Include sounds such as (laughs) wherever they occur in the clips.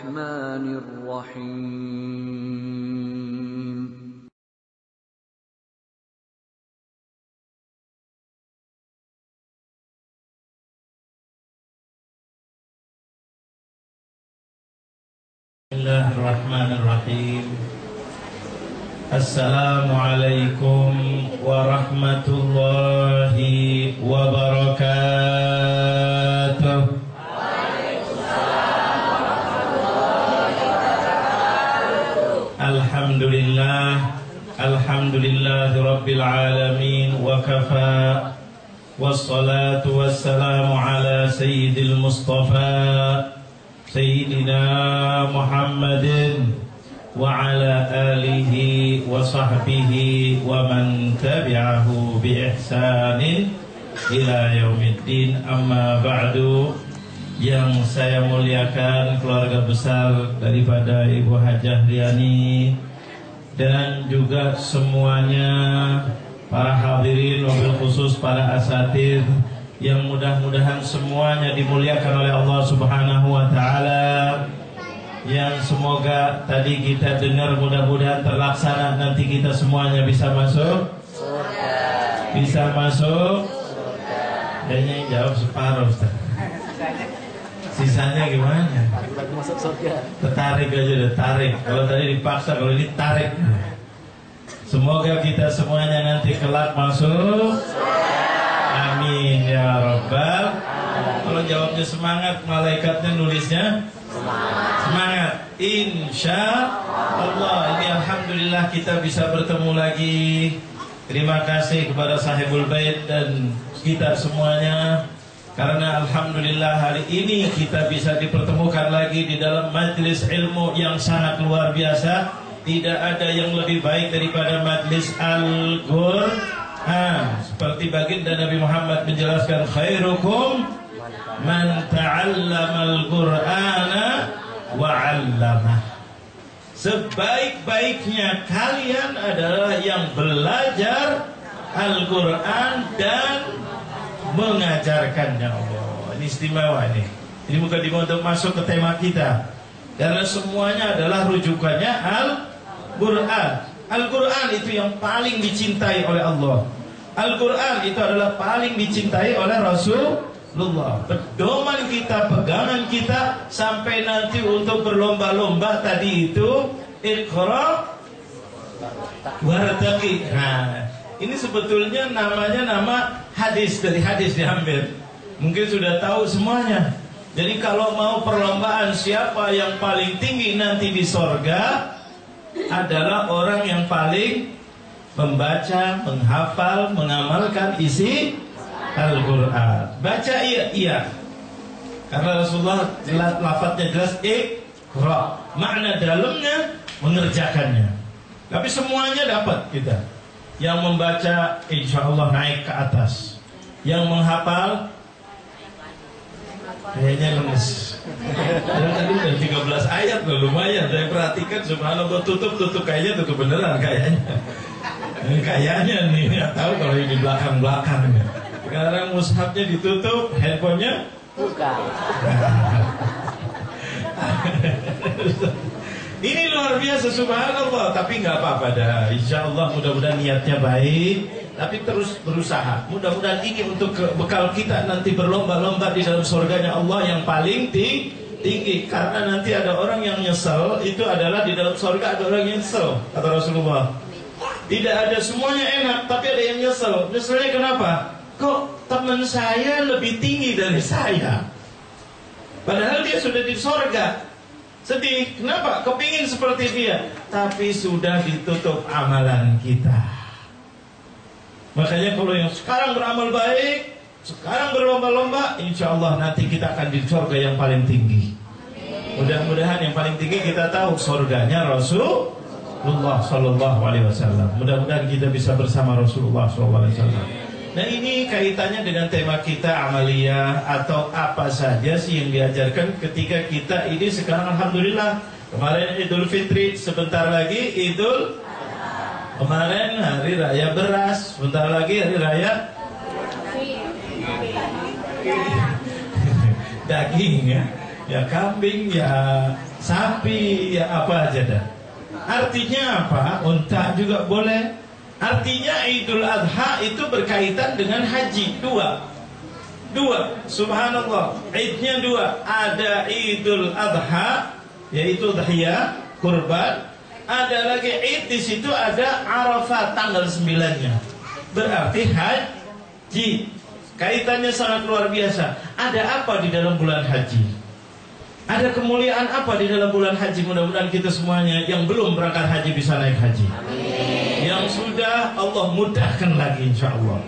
الرحمن الرحيم. بسم الله الرحمن الرحيم السلام عليكم ورحمة الله وبركاته الحمد لله رب العالمين وكفى والصلاة والسلام على سيد المصطفى سيدنا محمد وعلى آله وصحبه ومن تبعه بإحسان إلى يوم الدين أما بعد yang saya muliakan keluarga besar daripada Ibu Hajah Riani dan juga semuanya para hadirin mobil khusus para asatid yang mudah-mudahan semuanya dimuliakan oleh Allah Subhanahu wa taala. Yang semoga tadi kita dengar mudah-mudahan terlaksana nanti kita semuanya bisa masuk. Bisa masuk. Kayaknya yang jawab separuh sisanya gimana? Masuk surga. Tertarik aja deh tarik. Kalau tadi dipaksa kalau ini tarik. Semoga kita semuanya nanti kelak masuk. Amin ya Rabbal. Kalau jawabnya semangat Malaikatnya nulisnya Semangat. Insya Allah Ini Alhamdulillah kita bisa bertemu lagi. Terima kasih kepada sahibul bait Dan kita semuanya Karena Alhamdulillah hari ini Kita bisa dipertemukan lagi Di dalam majlis ilmu yang sangat luar biasa Tidak ada yang lebih baik daripada majlis Al-Qur'an seperti baginda Nabi Muhammad menjelaskan khairukum man ta'allamal qur'ana wa 'allamah. Sebaik-baiknya kalian adalah yang belajar Al-Qur'an dan mengajarkannya Allah. Ini istimewa ini. Ini bukan untuk masuk ke tema kita. Karena semuanya adalah rujukannya Al-Qur'an. Al-Quran itu yang paling dicintai oleh Allah Al-Quran itu adalah paling dicintai oleh Rasulullah Pedoman kita, pegangan kita Sampai nanti untuk berlomba-lomba tadi itu Iqra Wartaqi Nah, ini sebetulnya namanya nama hadis Dari hadis diambil Mungkin sudah tahu semuanya Jadi kalau mau perlombaan siapa yang paling tinggi nanti di sorga adalah orang yang paling membaca, menghafal, mengamalkan isi Al-Quran. Baca iya, iya. Karena Rasulullah jelas, lafadznya jelas ikra. Makna dalamnya mengerjakannya. Tapi semuanya dapat kita. Yang membaca insya Allah naik ke atas. Yang menghafal kayaknya lemes. Dan tadi udah 13 ayat loh lumayan. Saya perhatikan subhanallah tutup tutup kayaknya tutup beneran kayaknya. Ini kayaknya nih nggak tahu kalau ini belakang belakang. Sekarang mushafnya ditutup, handphonenya buka (laughs) Ini luar biasa subhanallah. Tapi nggak apa-apa dah. Insya Allah mudah-mudahan niatnya baik. Tapi terus berusaha. Mudah-mudahan ini untuk bekal kita Nanti berlomba-lomba di dalam surganya Allah Yang paling ti- tinggi. Karena nanti ada orang yang nyesel Itu adalah di dalam surga ada orang yang nyesel Kata Rasulullah. Tidak ada semuanya enak Tapi ada yang nyesel. Nyeselnya kenapa? Kok teman saya lebih tinggi dari saya? Padahal dia sudah di sorga Sedih, kenapa? Kepingin seperti dia Tapi sudah ditutup amalan kita Makanya kalau yang sekarang beramal baik sekarang berlomba-lomba, insya Allah nanti kita akan di surga yang paling tinggi. Mudah-mudahan yang paling tinggi kita tahu surganya Rasulullah Sallallahu Alaihi Wasallam. Mudah-mudahan kita bisa bersama Rasulullah Sallallahu Alaihi Wasallam. Nah ini kaitannya dengan tema kita amalia atau apa saja sih yang diajarkan ketika kita ini sekarang Alhamdulillah. Kemarin Idul Fitri sebentar lagi Idul kemarin hari raya beras sebentar lagi hari raya daging ya. Ya kambing ya sapi ya apa aja dah. Artinya apa? Unta juga boleh artinya Idul Adha itu berkaitan dengan haji. Dua. Dua. Subhanallah. Idnya dua. Ada Idul Adha yaitu dahya kurban. Ada lagi id di situ ada Arafah tanggal sembilannya. Berarti haji. Kaitannya sangat luar biasa. Ada apa di dalam bulan haji? Ada kemuliaan apa di dalam bulan haji? Mudah-mudahan kita semuanya yang belum berangkat haji bisa naik haji. Amin. Yang sudah Allah mudahkan lagi insya Allah.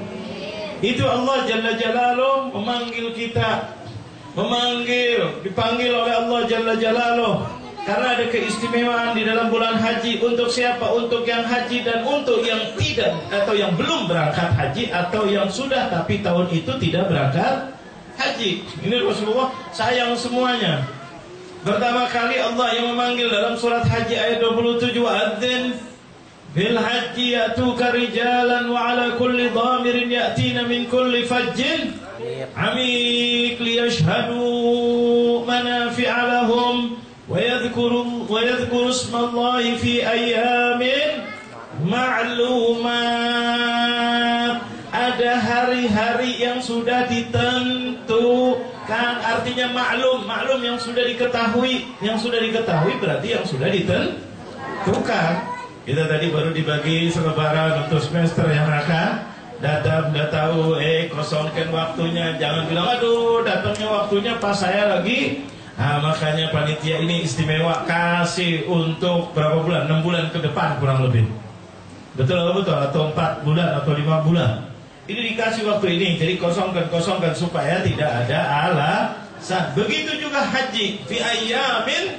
Itu Allah Jalla Jalaluh memanggil kita. Memanggil, dipanggil oleh Allah Jalla Jalaluh karena ada keistimewaan di dalam bulan haji untuk siapa? Untuk yang haji dan untuk yang tidak atau yang belum berangkat haji atau yang sudah tapi tahun itu tidak berangkat haji. Ini Rasulullah sayang semuanya. Pertama kali Allah yang memanggil dalam surat Haji ayat 27 Adzin bil haji yatuka rijalan wa ala kulli dhamirin yatina min kulli fajjin. Amik liyashhadu manafi'a lahum wa yadhkuru wa yadhkuru ismallahi fi ayamin ma'lumat. Ada hari-hari yang sudah ditentukan artinya maklum maklum yang sudah diketahui yang sudah diketahui berarti yang sudah ditentukan kita tadi baru dibagi selebaran untuk semester yang akan datang udah tahu eh kosongkan waktunya jangan bilang aduh datangnya waktunya pas saya lagi Nah, makanya panitia ini istimewa kasih untuk berapa bulan? 6 bulan ke depan kurang lebih. Betul atau betul? Atau 4 bulan atau 5 bulan. Ini dikasih waktu ini, jadi kosongkan-kosongkan supaya tidak ada alasan. Begitu juga haji fi ayyamin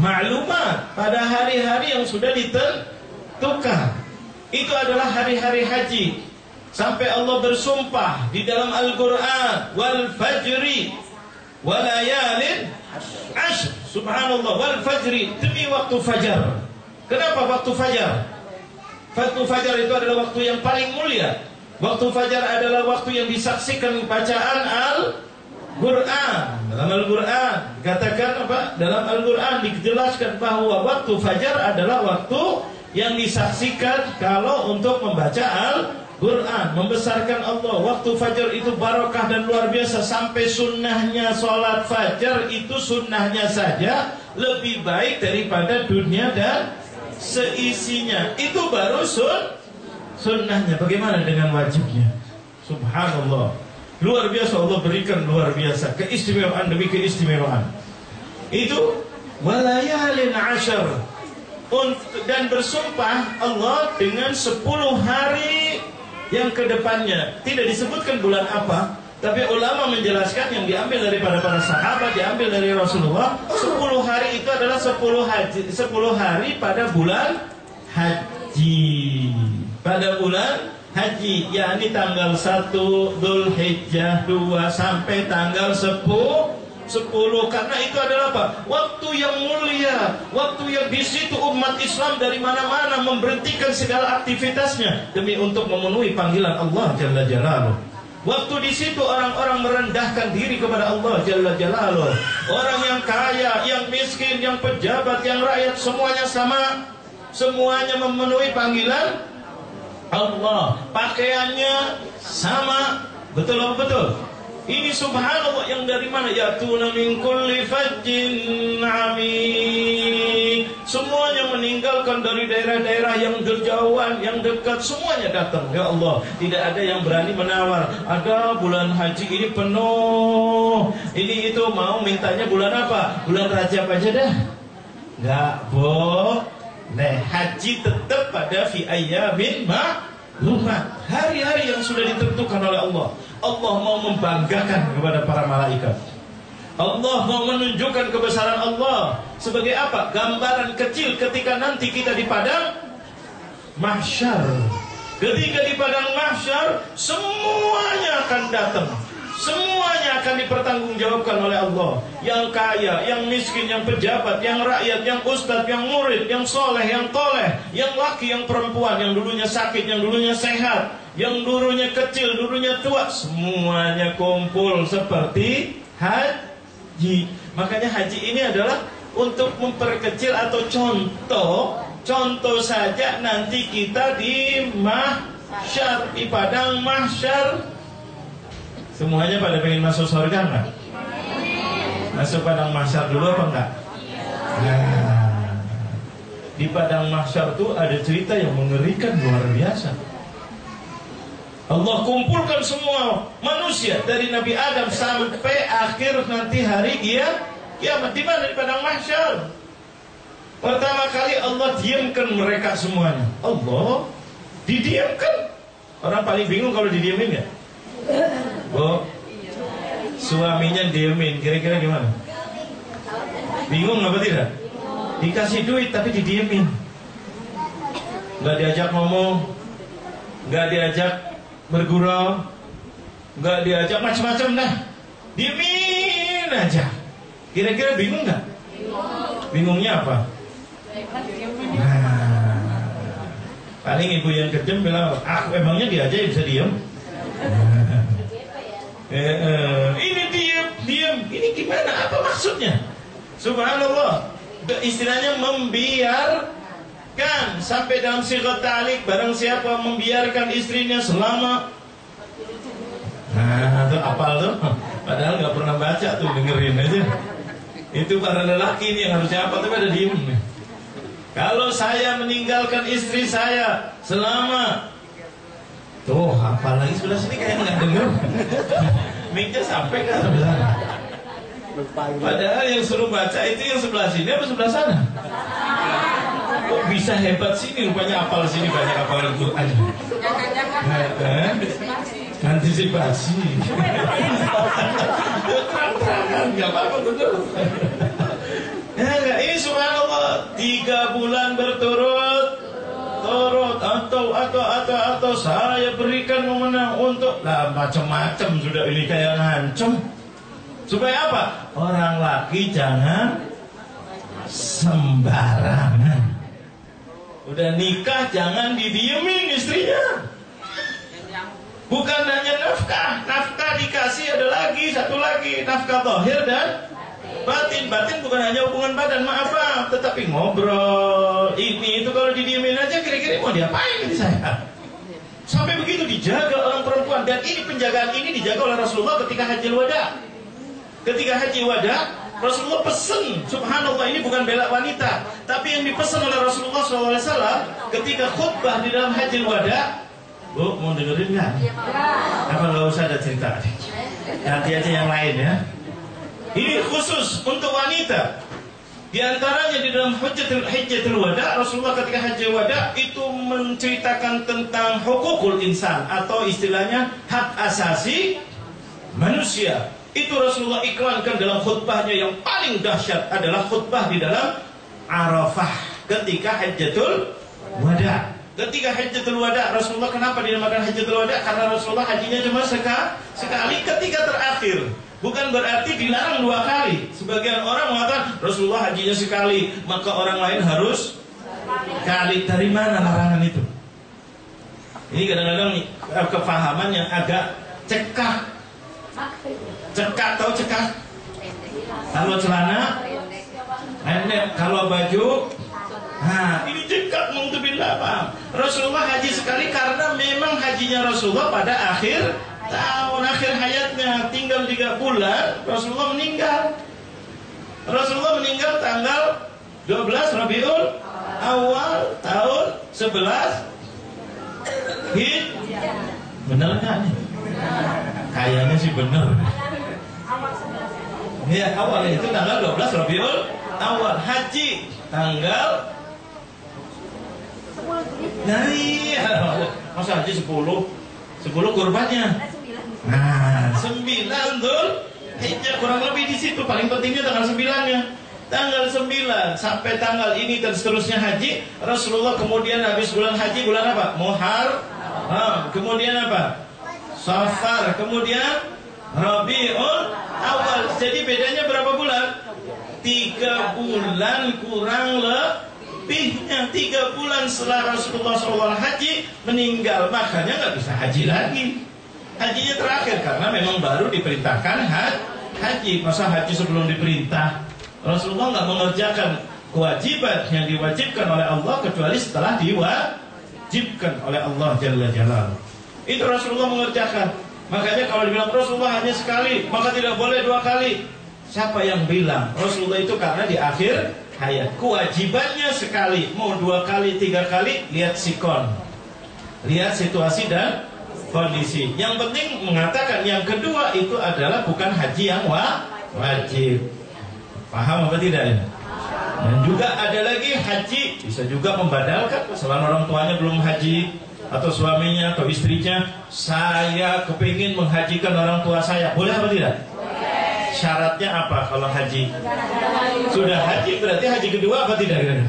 maklumat pada hari-hari yang sudah ditentukan. Itu adalah hari-hari haji. Sampai Allah bersumpah di dalam Al-Qur'an wal fajri walayalin ashr subhanallah wal fajri demi waktu fajar kenapa waktu fajar waktu fajar itu adalah waktu yang paling mulia waktu fajar adalah waktu yang disaksikan bacaan al Quran dalam Al-Quran. Katakan apa? Dalam Al-Quran dijelaskan bahwa waktu fajar adalah waktu yang disaksikan kalau untuk membaca al Quran membesarkan Allah. Waktu fajar itu barokah dan luar biasa. Sampai sunnahnya sholat fajar itu sunnahnya saja lebih baik daripada dunia dan seisinya. Itu baru sun sunnahnya. Bagaimana dengan wajibnya? Subhanallah luar biasa Allah berikan luar biasa. Keistimewaan demi keistimewaan. Itu walayalin ashar dan bersumpah Allah dengan 10 hari yang ke depannya tidak disebutkan bulan apa tapi ulama menjelaskan yang diambil daripada para sahabat diambil dari Rasulullah 10 hari itu adalah 10 haji 10 hari pada bulan haji. Pada bulan haji yakni tanggal 1 Dzulhijjah 2 sampai tanggal 10 sepuluh karena itu adalah apa? Waktu yang mulia, waktu yang di situ umat Islam dari mana-mana memberhentikan segala aktivitasnya demi untuk memenuhi panggilan Allah Jalla Jalaluh. Waktu di situ orang-orang merendahkan diri kepada Allah Jalla Jalaluh. Orang yang kaya, yang miskin, yang pejabat, yang rakyat semuanya sama. Semuanya memenuhi panggilan Allah. Pakaiannya sama. Betul atau betul? Ini subhanallah yang dari mana? Ya tuna min kulli fajjin Semuanya meninggalkan dari daerah-daerah yang berjauhan, yang dekat, semuanya datang. Ya Allah, tidak ada yang berani menawar. Ada bulan haji ini penuh. Ini itu mau mintanya bulan apa? Bulan Rajab aja dah. Enggak boleh. Haji tetap pada fi ayyamin ma Lumat, hari-hari yang sudah ditentukan oleh Allah. Allah mau membanggakan kepada para malaikat. Allah mau menunjukkan kebesaran Allah sebagai apa? Gambaran kecil ketika nanti kita di padang mahsyar. Ketika di padang mahsyar semuanya akan datang. Semuanya akan dipertanggungjawabkan oleh Allah. Yang kaya, yang miskin, yang pejabat, yang rakyat, yang ustadz, yang murid, yang soleh, yang toleh Yang laki, yang perempuan, yang dulunya sakit, yang dulunya sehat Yang dulunya kecil, dulunya tua. Semuanya kumpul seperti haji. Makanya haji ini adalah untuk memperkecil atau contoh Contoh saja nanti kita di mahsyar Di padang mahsyar Semuanya pada pengen masuk surga enggak? Masuk padang mahsyar dulu apa enggak? Nah, di padang mahsyar itu ada cerita yang mengerikan luar biasa. Allah kumpulkan semua manusia dari Nabi Adam sampai akhir nanti hari dia kiamat di mana di padang mahsyar. Pertama kali Allah diamkan mereka semuanya. Allah didiamkan. Orang paling bingung kalau didiamin ya. Bu, suaminya diemin, kira-kira gimana? Bingung apa tidak? Dikasih duit tapi didiemin. Gak diajak ngomong, gak diajak bergurau, gak diajak macam-macam dah. Diemin aja. Kira-kira bingung gak? Bingungnya apa? Nah, paling ibu yang kejam bilang, ah emangnya dia aja yang bisa diem? Eh, eh, ini diam, diam. Ini gimana? Apa maksudnya? Subhanallah. Istilahnya membiarkan sampai dalam sigat talik barang siapa membiarkan istrinya selama Nah, itu apal tuh. (laughs) Padahal nggak pernah baca tuh dengerin aja. Itu para lelaki ini yang harusnya apa tuh pada diem. Kalau saya meninggalkan istri saya selama Tuh, apalagi sebelah sini kayak nggak denger. Miknya sampai ke sebelah sana. Padahal yang suruh baca itu yang sebelah sini apa sebelah sana? Kok bisa hebat sini rupanya apal sini banyak apal Quran. Nah, eh? Antisipasi. Terang-terangan nggak apa-apa betul. Ya, ini subhanallah tiga bulan berturut turut atau atau atau atau saya berikan memenang untuk lah macam-macam sudah ini kayak ngancem. Supaya apa? Orang laki jangan sembarangan. Udah nikah jangan didiemin istrinya. Bukan hanya nafkah. Nafkah dikasih ada lagi satu lagi. Nafkah tohir dan Batin, batin bukan hanya hubungan badan, maaf maaf, tetapi ngobrol. Ini itu kalau didiemin aja kira-kira mau diapain nanti saya? Sampai begitu dijaga orang perempuan dan ini penjagaan ini dijaga oleh Rasulullah ketika haji wada. Ketika haji wada, Rasulullah pesen, subhanallah ini bukan bela wanita, tapi yang dipesan oleh Rasulullah SAW ketika khutbah di dalam haji wada, Bu, mau dengerin nggak? Apa nggak usah ada cerita? Nanti aja yang lain ya. Ini khusus untuk wanita. Di antaranya di dalam hujjatul hajjatul wada Rasulullah ketika haji wada itu menceritakan tentang hukukul insan atau istilahnya hak asasi manusia. Itu Rasulullah iklankan dalam khutbahnya yang paling dahsyat adalah khutbah di dalam Arafah ketika hajjatul wada. Ketika hajjatul wada Rasulullah kenapa dinamakan hajjatul wada? Karena Rasulullah hajinya cuma sekali ketika terakhir. Bukan berarti dilarang dua kali. Sebagian orang mengatakan Rasulullah hajinya sekali, maka orang lain harus kali. Dari mana larangan itu? Ini kadang-kadang kefahaman yang agak cekak. Cekak tahu cekak? Kalau celana pendek, kalau baju Nah, ini cekak paham. Rasulullah haji sekali karena memang hajinya Rasulullah pada akhir tahun akhir hayatnya tinggal tiga bulan Rasulullah meninggal. Rasulullah meninggal tanggal 12 Rabiul awal tahun 11 Hid nggak nih? Kayaknya sih benar. Ya awal itu tanggal 12 Rabiul awal. Haji tanggal Nah iya, masa haji sepuluh, sepuluh kurbannya. Nah, sembilan tuh, hijjah kurang lebih di situ. Paling pentingnya tanggal sembilannya. Tanggal sembilan sampai tanggal ini dan seterusnya haji. Rasulullah kemudian habis bulan haji bulan apa? Muhar. Ah, kemudian apa? Safar. Kemudian Rabiul Awal. Jadi bedanya berapa bulan? Tiga bulan kurang lebihnya tiga bulan setelah Rasulullah SAW haji meninggal makanya nggak bisa haji lagi hajinya terakhir karena memang baru diperintahkan haji. Masa haji sebelum diperintah? Rasulullah nggak mengerjakan kewajiban yang diwajibkan oleh Allah kecuali setelah diwajibkan oleh Allah Jalla Jalal itu Rasulullah mengerjakan. Makanya kalau dibilang Rasulullah hanya sekali maka tidak boleh dua kali. Siapa yang bilang? Rasulullah itu karena di akhir hayat. Kewajibannya sekali. Mau dua kali, tiga kali Lihat sikon. Lihat situasi dan kondisi Yang penting mengatakan Yang kedua itu adalah bukan haji yang wajib Paham apa tidak ini? Dan juga ada lagi haji Bisa juga membadalkan Selama orang tuanya belum haji Atau suaminya atau istrinya Saya kepingin menghajikan orang tua saya Boleh apa tidak? syaratnya apa kalau haji? Sudah haji berarti haji kedua apa tidak?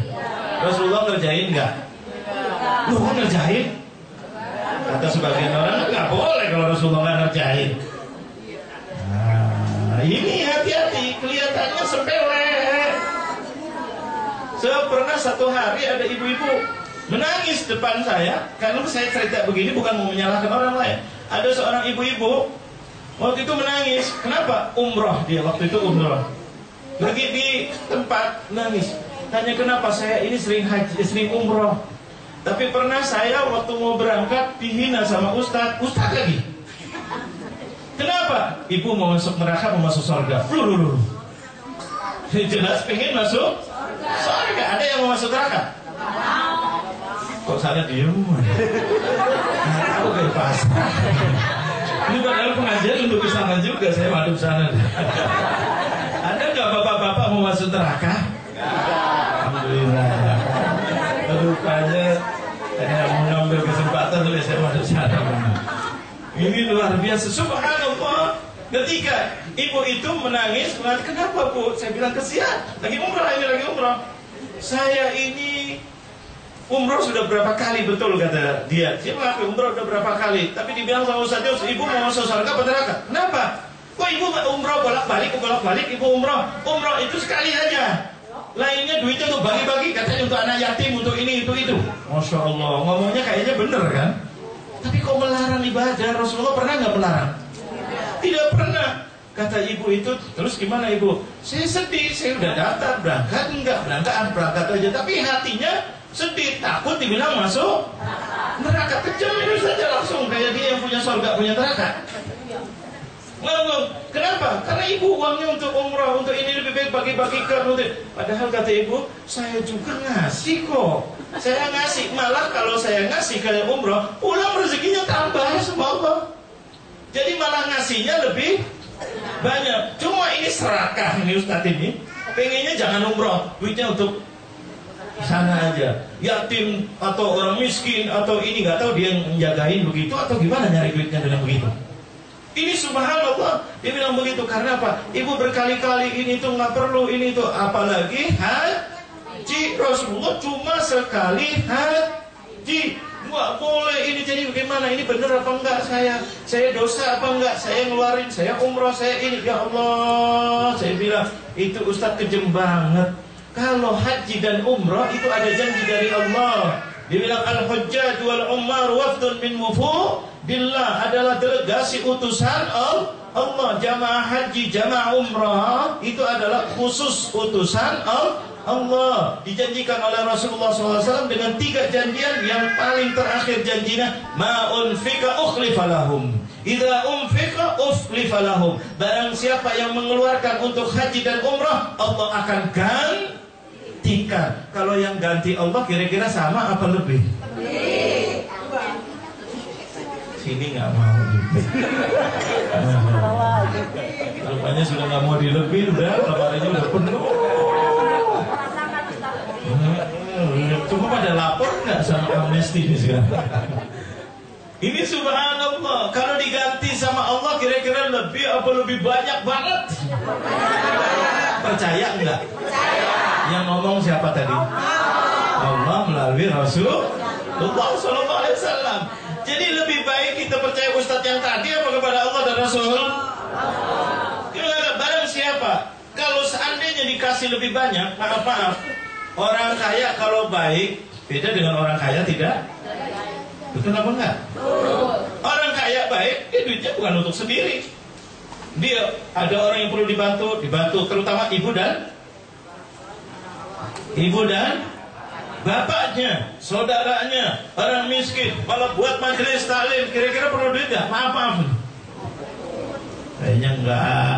Rasulullah ngerjain nggak? Lu ngerjain? Kata sebagian orang nggak boleh kalau Rasulullah nggak ngerjain. Nah, ini hati-hati, kelihatannya sepele. Saya pernah satu hari ada ibu-ibu menangis depan saya karena saya cerita begini bukan mau menyalahkan orang lain. Ada seorang ibu-ibu Waktu itu menangis. Kenapa? Umroh dia waktu itu umroh. Lagi di tempat nangis. Tanya kenapa saya ini sering haji, sering umroh. Tapi pernah saya waktu mau berangkat dihina sama ustadz, ustadz lagi. Kenapa? Ibu mau masuk neraka, mau masuk surga. (laughs) Jelas pengen masuk surga. Ada yang mau masuk neraka? Kok saya diem? Tahu kayak pasrah. Ini padahal pengajian untuk ke sana juga, saya madep sana. Ada nggak bapak-bapak mau masuk neraka? Alhamdulillah. Rupanya hanya mengambil kesempatan oleh saya masuk sana. Ini luar biasa. Subhanallah. Ketika ibu itu menangis, kenapa bu? Saya bilang kesian. Lagi umrah ini lagi umrah. Saya ini Umroh sudah berapa kali betul kata dia. Dia mengaku umroh sudah berapa kali. Tapi dibilang sama Ustaz ibu mau masuk surga apa neraka? Kenapa? Kok ibu umroh bolak-balik, bolak-balik ibu umroh? Umroh itu sekali aja. Lainnya duitnya untuk bagi-bagi katanya untuk anak yatim, untuk ini, itu, itu. Masya Allah, ngomongnya kayaknya bener kan? Tapi kok melarang ibadah? Rasulullah pernah nggak melarang? Tidak pernah. Kata ibu itu, terus gimana ibu? Saya sedih, saya udah daftar, berangkat enggak, berangkat, berangkat aja. Tapi hatinya sedih, takut dibilang masuk neraka kejam itu saja langsung kayak dia yang punya surga punya neraka. Ngomong, kenapa? Karena ibu uangnya untuk umrah, untuk ini lebih baik bagi-bagikan. Untuk... Padahal kata ibu, saya juga ngasih kok. Saya ngasih, malah kalau saya ngasih kayak umrah, pulang rezekinya tambah sama Allah. Jadi malah ngasihnya lebih banyak. Cuma ini serakah ini Ustadz ini. Pengennya jangan umroh, duitnya untuk sana aja yatim atau orang miskin atau ini nggak tahu dia yang menjagain begitu atau gimana nyari duitnya dengan begitu ini subhanallah dia bilang begitu karena apa ibu berkali-kali ini tuh nggak perlu ini tuh apalagi haji Rasulullah cuma sekali haji. Nggak boleh ini. Jadi bagaimana? Ini benar apa enggak? Saya saya dosa apa enggak? Saya ngeluarin saya umroh saya ini. Ya Allah saya bilang itu Ustadz kejem banget. Kalau haji dan umrah itu ada janji dari Allah. Dibilang al-hujjaj wal umar wafdun min mufudillah adalah delegasi utusan Allah. Jamaah haji, jamaah umrah itu adalah khusus utusan Allah. Allah dijanjikan oleh Rasulullah SAW dengan tiga janjian yang paling terakhir janjinya ma'un fika ukhlifalahum Idza unfiqa uflifalahum Barang siapa yang mengeluarkan untuk haji dan umrah Allah akan ganti gantikan. Kalau yang ganti Allah kira-kira sama apa lebih? Sini nggak mau. Rupanya sudah nggak mau dilebih, udah kamarnya udah penuh. Cuma pada lapor nggak sama amnesti ini sekarang? Ini subhanallah Kalau diganti sama Allah kira-kira lebih apa lebih banyak banget Percaya enggak? Yang ngomong siapa tadi? Allah melalui Rasulullah Sallallahu Alaihi Wasallam Jadi lebih baik kita percaya Ustadz yang tadi apa kepada Allah dan Rasul? Gimana? Barang siapa? Kalau seandainya dikasih lebih banyak, maaf-maaf Orang kaya kalau baik Beda dengan orang kaya tidak Betul apa enggak? Orang kaya baik, dia duitnya bukan untuk sendiri. Dia ada orang yang perlu dibantu, dibantu terutama ibu dan ibu dan bapaknya, saudaranya, orang miskin. Kalau buat majelis taklim, kira-kira perlu duit enggak? Maaf, maaf. Kayaknya enggak.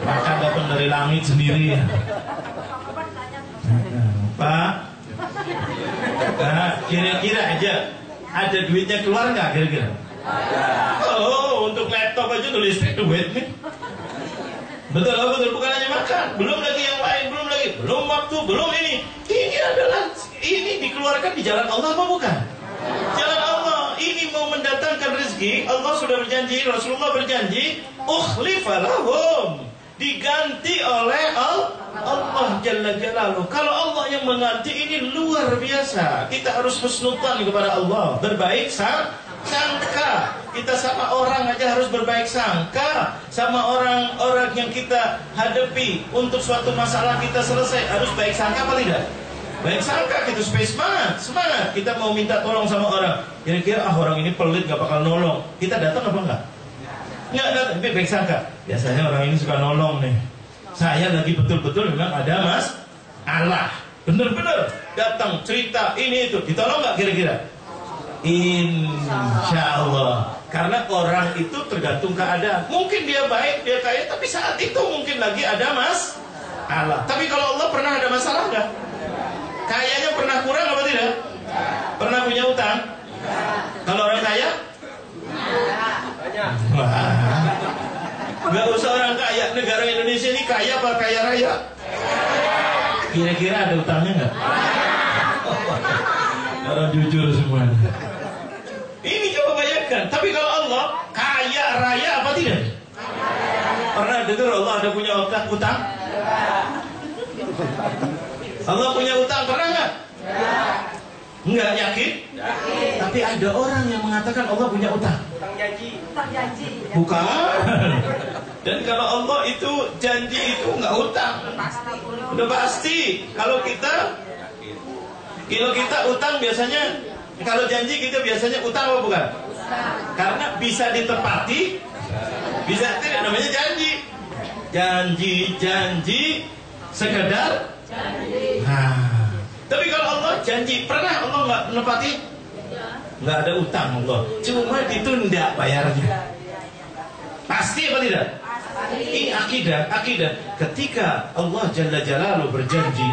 Makan datang dari langit sendiri. Pak, nah, kira-kira aja ada duitnya keluar nggak kira-kira? Oh, untuk laptop aja tuh listrik duit nih. Betul, oh, betul. Bukan hanya makan, belum lagi yang lain, belum lagi, belum waktu, belum ini. Ini adalah ini dikeluarkan di jalan Allah apa bukan? Jalan Allah ini mau mendatangkan rezeki. Allah sudah berjanji, Rasulullah berjanji, ukhlifalahum diganti oleh Allah Jalla Jalaluh. Kalau Allah yang mengganti ini luar biasa. Kita harus husnudzan kepada Allah, berbaik sangka. Kita sama orang aja harus berbaik sangka sama orang-orang yang kita hadapi untuk suatu masalah kita selesai harus baik sangka apa tidak? Baik sangka kita supaya semangat, semangat. Kita mau minta tolong sama orang. Kira-kira ah orang ini pelit gak bakal nolong. Kita datang apa enggak? Enggak datang, tapi baik sangka. Biasanya orang ini suka nolong nih. Saya lagi betul-betul memang ada mas Allah. Bener-bener datang cerita ini itu. Ditolong nggak kira-kira? Insya Allah. Karena orang itu tergantung keadaan. Mungkin dia baik, dia kaya, tapi saat itu mungkin lagi ada mas Allah. Tapi kalau Allah pernah ada masalah nggak? Kayaknya pernah kurang apa tidak? Pernah punya utang? Kalau orang kaya? Gak usah orang kaya Negara Indonesia ini kaya apa kaya raya? Kira-kira ada utangnya nggak? Orang jujur semua Ini coba bayangkan Tapi kalau Allah Kaya raya apa tidak? Pernah dengar Allah ada punya utang? utang? Allah punya utang pernah nggak? Enggak yakin? Yakin. Tapi ada orang yang mengatakan Allah punya utang. Utang janji. Utang janji. Bukan. (laughs) Dan kalau Allah itu janji itu enggak utang. Pasti. Udah pasti. Kalau kita kalau kita utang biasanya kalau janji kita biasanya utang apa bukan? Karena bisa ditepati, bisa tidak namanya janji. Janji, janji, sekedar Janji. Nah, tapi kalau Allah janji pernah Allah nggak menepati? Nggak ada utang Allah, cuma ditunda bayarnya. Pasti apa tidak? Ini akidah, akidah. Ketika Allah Jalla Jalaluhu berjanji,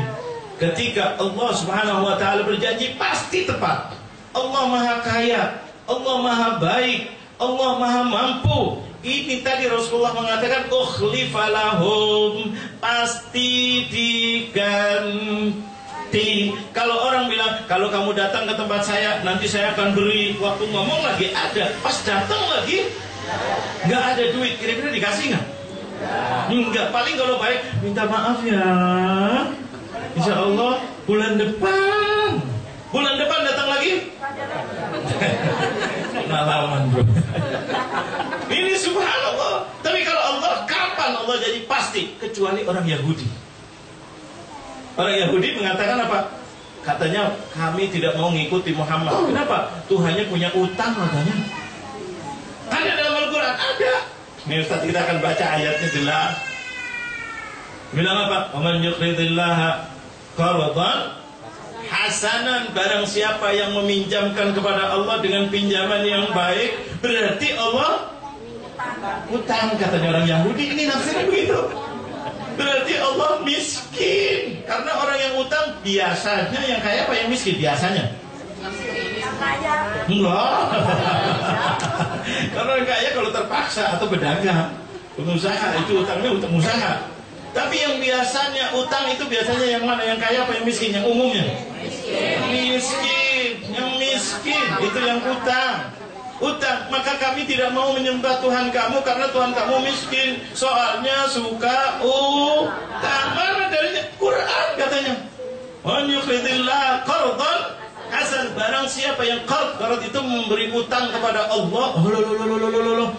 ketika Allah Subhanahu Wa Taala berjanji pasti tepat. Allah Maha Kaya, Allah Maha Baik, Allah Maha Mampu. Ini tadi Rasulullah mengatakan ukhlifalahum pasti diganti. Kalau orang bilang kalau kamu datang ke tempat saya nanti saya akan beri waktu ngomong lagi ada, pas datang lagi nggak ada duit kira-kira dikasih nggak? Enggak, paling kalau baik minta maaf ya. Insya Allah bulan depan, bulan depan datang lagi. Pengalaman bro. Ini subhanallah. Tapi kalau Allah kapan Allah jadi pasti kecuali orang Yahudi. Orang Yahudi mengatakan apa? Katanya kami tidak mau mengikuti Muhammad. Kenapa? Tuhannya punya utang katanya. Ada dalam Al-Quran? Ada. Nih Ustaz kita akan baca ayatnya jelas. Bilang apa? Waman yuqridillaha qardan hasanan barang siapa yang meminjamkan kepada Allah dengan pinjaman yang baik berarti Allah utang katanya orang Yahudi ini nafsirnya begitu berarti Allah miskin. Karena orang yang utang biasanya yang kaya apa yang miskin? Biasanya. Yang kaya. enggak. (laughs) Karena yang kaya kalau terpaksa atau berdagang. Pengusaha itu utangnya utang usaha. Tapi yang biasanya utang itu biasanya yang mana? Yang kaya apa yang miskin? Yang umumnya? Miskin, yang miskin. Itu yang utang. Utang, maka kami tidak mau menyembah Tuhan kamu karena Tuhan kamu miskin. Soalnya suka utang. Mana dari Quran katanya? Man yuqridillah qardan hasan barang siapa yang qard qard itu memberi utang kepada Allah. Oh.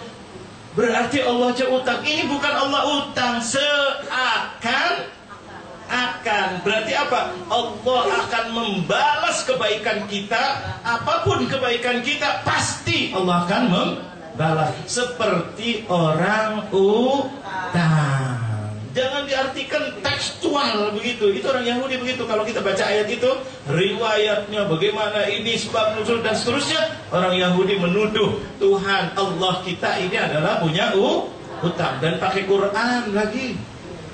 Berarti Allah aja utang. Ini bukan Allah utang seakan akan. Berarti apa? Allah akan membalas kebaikan kita. Apa pun kebaikan kita pasti Allah akan membalas. Seperti orang utang. Jangan diartikan tekstual begitu. Itu orang Yahudi begitu. Kalau kita baca ayat itu riwayatnya bagaimana ini sebab nuzul dan seterusnya orang Yahudi menuduh Tuhan Allah kita ini adalah punya utang. Dan pakai Quran lagi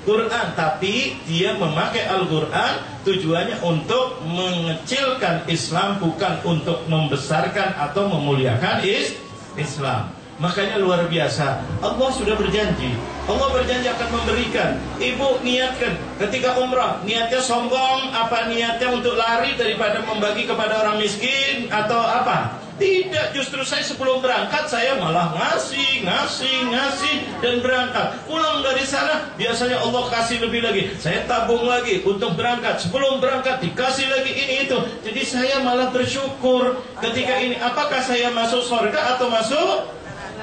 Quran tapi dia memakai Al-Quran tujuannya untuk mengecilkan Islam bukan untuk membesarkan atau memuliakan is Islam. Makanya luar biasa. Allah sudah berjanji. Allah berjanji akan memberikan. Ibu niatkan ketika umrah niatnya sombong apa niatnya untuk lari daripada membagi kepada orang miskin atau apa tidak, justru saya sebelum berangkat saya malah ngasih, ngasih, ngasih dan berangkat. Pulang dari sana biasanya Allah kasih lebih lagi. Saya tabung lagi untuk berangkat. Sebelum berangkat dikasih lagi ini itu. Jadi saya malah bersyukur ketika ini. Apakah saya masuk surga atau masuk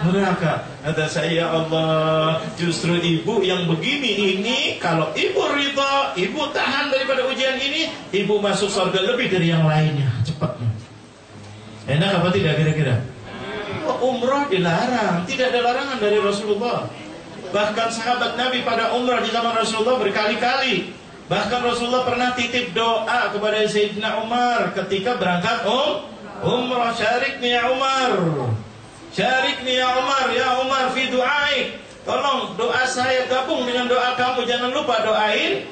neraka? Kata saya ya Allah, justru ibu yang begini ini kalau ibu ridha, ibu tahan daripada ujian ini, ibu masuk surga lebih dari yang lainnya. Cepatnya. Enak apa tidak kira-kira? Umrah dilarang, tidak ada larangan dari Rasulullah. Bahkan sahabat Nabi pada umrah di zaman Rasulullah berkali-kali. Bahkan Rasulullah pernah titip doa kepada Sayyidina Umar ketika berangkat um, umrah syarik nih ya Umar. Syarik nih ya Umar, ya Umar fi du'aik. Tolong doa saya gabung dengan doa kamu, jangan lupa doain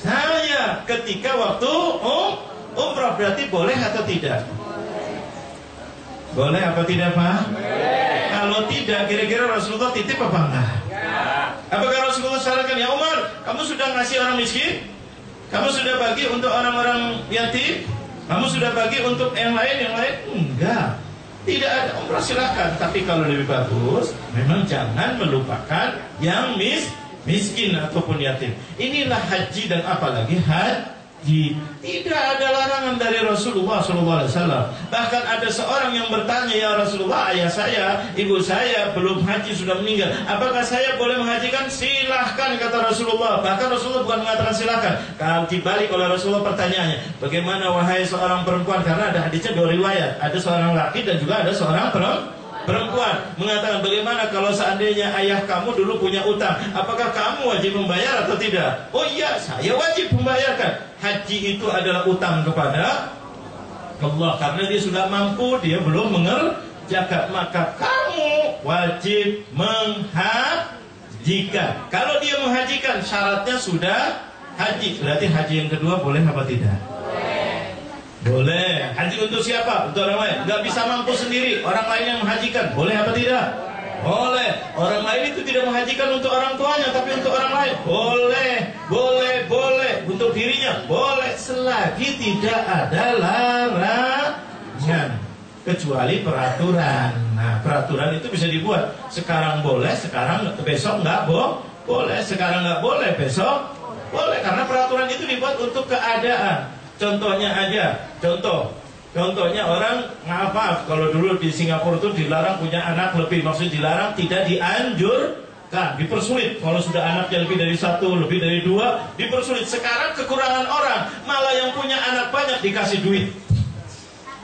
saya ketika waktu um, umrah berarti boleh atau tidak? Boleh apa tidak Pak? Boleh. Kalau tidak kira-kira Rasulullah titip apa enggak? Ya. Apakah Rasulullah sarankan ya Umar, kamu sudah ngasih orang miskin? Kamu sudah bagi untuk orang-orang yatim? Kamu sudah bagi untuk yang lain yang lain? Enggak. Tidak ada umrah silakan, tapi kalau lebih bagus memang jangan melupakan yang mis miskin ataupun yatim. Inilah haji dan apalagi haji haji. Tidak ada larangan dari Rasulullah SAW. Bahkan ada seorang yang bertanya, ya Rasulullah, ayah saya, ibu saya belum haji sudah meninggal. Apakah saya boleh menghajikan? Silahkan kata Rasulullah. Bahkan Rasulullah bukan mengatakan silahkan. Kalau dibalik oleh Rasulullah pertanyaannya, bagaimana wahai seorang perempuan? Karena ada hadisnya dua riwayat. Ada seorang laki dan juga ada seorang perempuan perempuan mengatakan bagaimana kalau seandainya ayah kamu dulu punya utang? Apakah kamu wajib membayar atau tidak? Oh iya saya wajib membayarkan. Haji itu adalah utang kepada Allah. Karena dia sudah mampu dia belum mengerjakan. Maka kamu wajib menghajikan. Kalau dia menghajikan syaratnya sudah haji. Berarti haji yang kedua boleh apa tidak boleh. Haji untuk siapa? Untuk orang lain. Gak bisa mampu sendiri. Orang lain yang menghajikan. Boleh apa tidak? Boleh. Orang lain itu tidak menghajikan untuk orang tuanya, tapi untuk orang lain. Boleh. Boleh. Boleh. Untuk dirinya. Boleh. Selagi tidak ada larangan. Kecuali peraturan. Nah, peraturan itu bisa dibuat. Sekarang boleh, sekarang besok nggak boh. Boleh. Sekarang nggak boleh, besok boleh. Karena peraturan itu dibuat untuk keadaan. Contohnya aja, contoh. Contohnya orang, maaf, maaf kalau dulu di Singapura itu dilarang punya anak lebih, maksud dilarang tidak dianjurkan, dipersulit. Kalau sudah anaknya lebih dari satu, lebih dari dua, dipersulit. Sekarang kekurangan orang, malah yang punya anak banyak dikasih duit.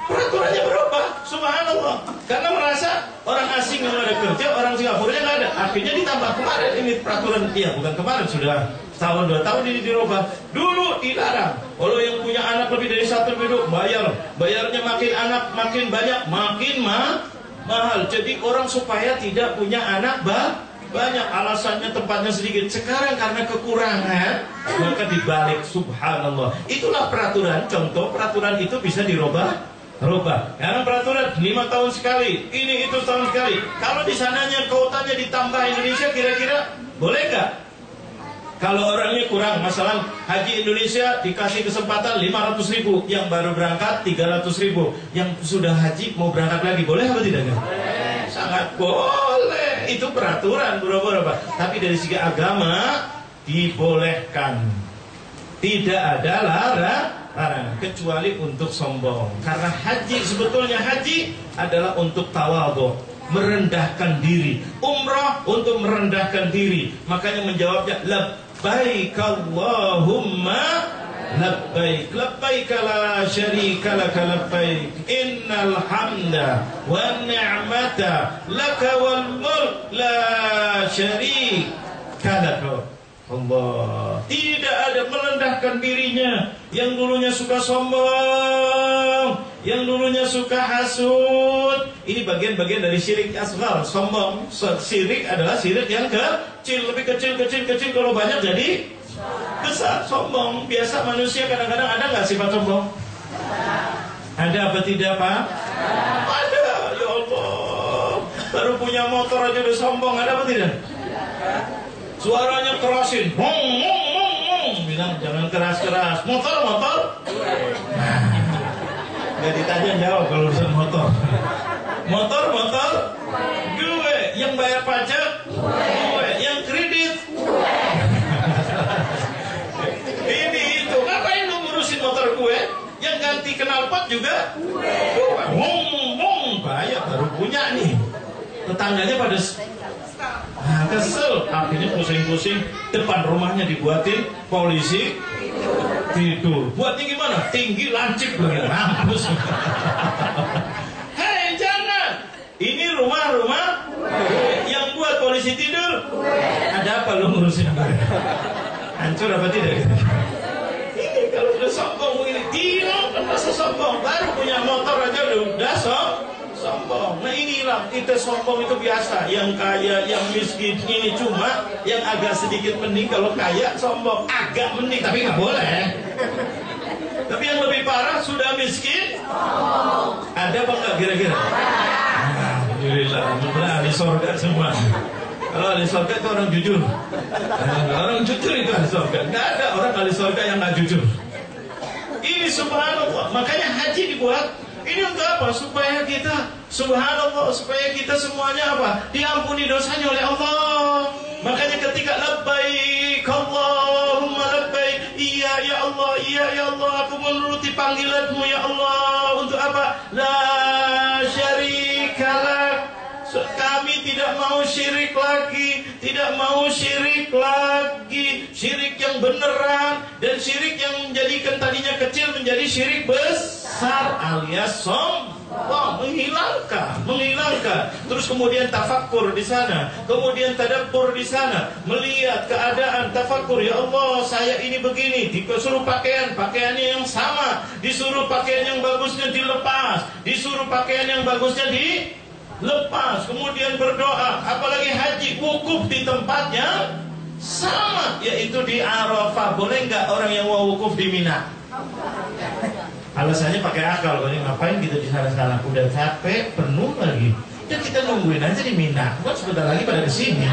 Peraturannya berubah, subhanallah. Karena merasa orang asing yang ada kerja, orang Singapura nggak ada. Akhirnya ditambah kemarin ini peraturan, iya bukan kemarin sudah Setahun dua tahun ini dirubah. Dulu dilarang. Kalau yang punya anak lebih dari satu hidup bayar. Bayarnya makin anak makin banyak, makin ma mahal. Jadi orang supaya tidak punya anak bah banyak alasannya tempatnya sedikit. Sekarang karena kekurangan maka dibalik subhanallah. Itulah peraturan. Contoh peraturan itu bisa dirubah Rubah. Karena peraturan lima tahun sekali, ini itu tahun sekali. Kalau di sananya kuotanya ditambah Indonesia kira-kira boleh nggak? Kalau orangnya kurang, masalah haji Indonesia dikasih kesempatan 500 ribu, yang baru berangkat 300 ribu, yang sudah haji mau berangkat lagi, boleh apa tidak? Boleh. Sangat boleh. Itu peraturan, bro-bro. Tapi dari segi agama dibolehkan. Tidak ada larang, larang kecuali untuk sombong. Karena haji sebetulnya haji adalah untuk tawadhu merendahkan diri. Umrah untuk merendahkan diri. Makanya menjawabnya labbaik Allahumma labbaik. Labbaik la syarika laka labbaik. Innal hamda wan ni'mata laka wal mulk la syarika Allah. Tidak ada merendahkan dirinya yang dulunya suka sombong yang dulunya suka hasud ini bagian-bagian dari syirik asghar. Sombong. Syirik adalah syirik yang kecil. Lebih kecil kecil kecil. Kalau banyak jadi besar. Sombong. Biasa manusia kadang-kadang ada nggak sifat sombong? Ada apa tidak pak? Ada. Ya Allah. Baru punya motor aja udah sombong. Ada apa tidak? Suaranya kerasin, mong mong mong mong. Bilang jangan keras keras. Motor motor. Nah, gak ditanya jawab kalau urusan motor. Motor motor. Gue yang bayar pajak. Gue yang kredit. Ini itu ngapain lu ngurusin motor gue? Yang ganti knalpot juga. Gue. Mong mong. Bayar baru punya nih. Tetangganya pada Nah, kesel, akhirnya pusing-pusing depan rumahnya dibuatin polisi tidur. Buatnya gimana? Tinggi lancip lagi mampus. Hei jangan, ini rumah-rumah yang buat polisi tidur. Ada apa lu ngurusin gue? Hancur apa tidak? Ini kalau udah sombong ini, gila kan masa sombong. Baru punya motor aja udah, udah sombong sombong. Nah inilah kita sombong itu biasa. Yang kaya, yang miskin ini cuma yang agak sedikit mending kalau kaya sombong. Agak mending tapi nggak boleh. (laughs) Tapi yang lebih parah sudah miskin. Ada apa nggak kira-kira? Alhamdulillah, mudah ahli sorga semua. Kalau ahli sorga itu orang jujur. Nah, orang jujur itu ahli sorga. Nggak ada orang ahli sorga yang nggak jujur. Ini subhanallah. Makanya haji dibuat ini untuk apa? Supaya kita Subhanallah Supaya kita semuanya apa? Diampuni dosanya oleh Allah Makanya ketika labbaik Allahumma labbaik Iya ya Allah Iya ya Allah Aku menuruti panggilanmu ya Allah Untuk apa? Tidak mau syirik lagi Syirik yang beneran Dan syirik yang menjadikan tadinya kecil Menjadi syirik besar Alias sombong menghilangkan, menghilangkan. Terus kemudian tafakur di sana, kemudian tadabbur di sana, melihat keadaan tafakur. Ya Allah, saya ini begini, disuruh pakaian, pakaiannya yang sama, disuruh pakaian yang bagusnya dilepas, disuruh pakaian yang bagusnya di lepas, kemudian berdoa, apalagi haji wukuf di tempatnya sama, yaitu di Arafah. Boleh nggak orang yang mau wukuf di Mina? Alasannya pakai akal, kalau ngapain kita di sana sekarang udah capek, penuh lagi. Dan kita nungguin aja di Mina. Kan sebentar lagi pada ke sini.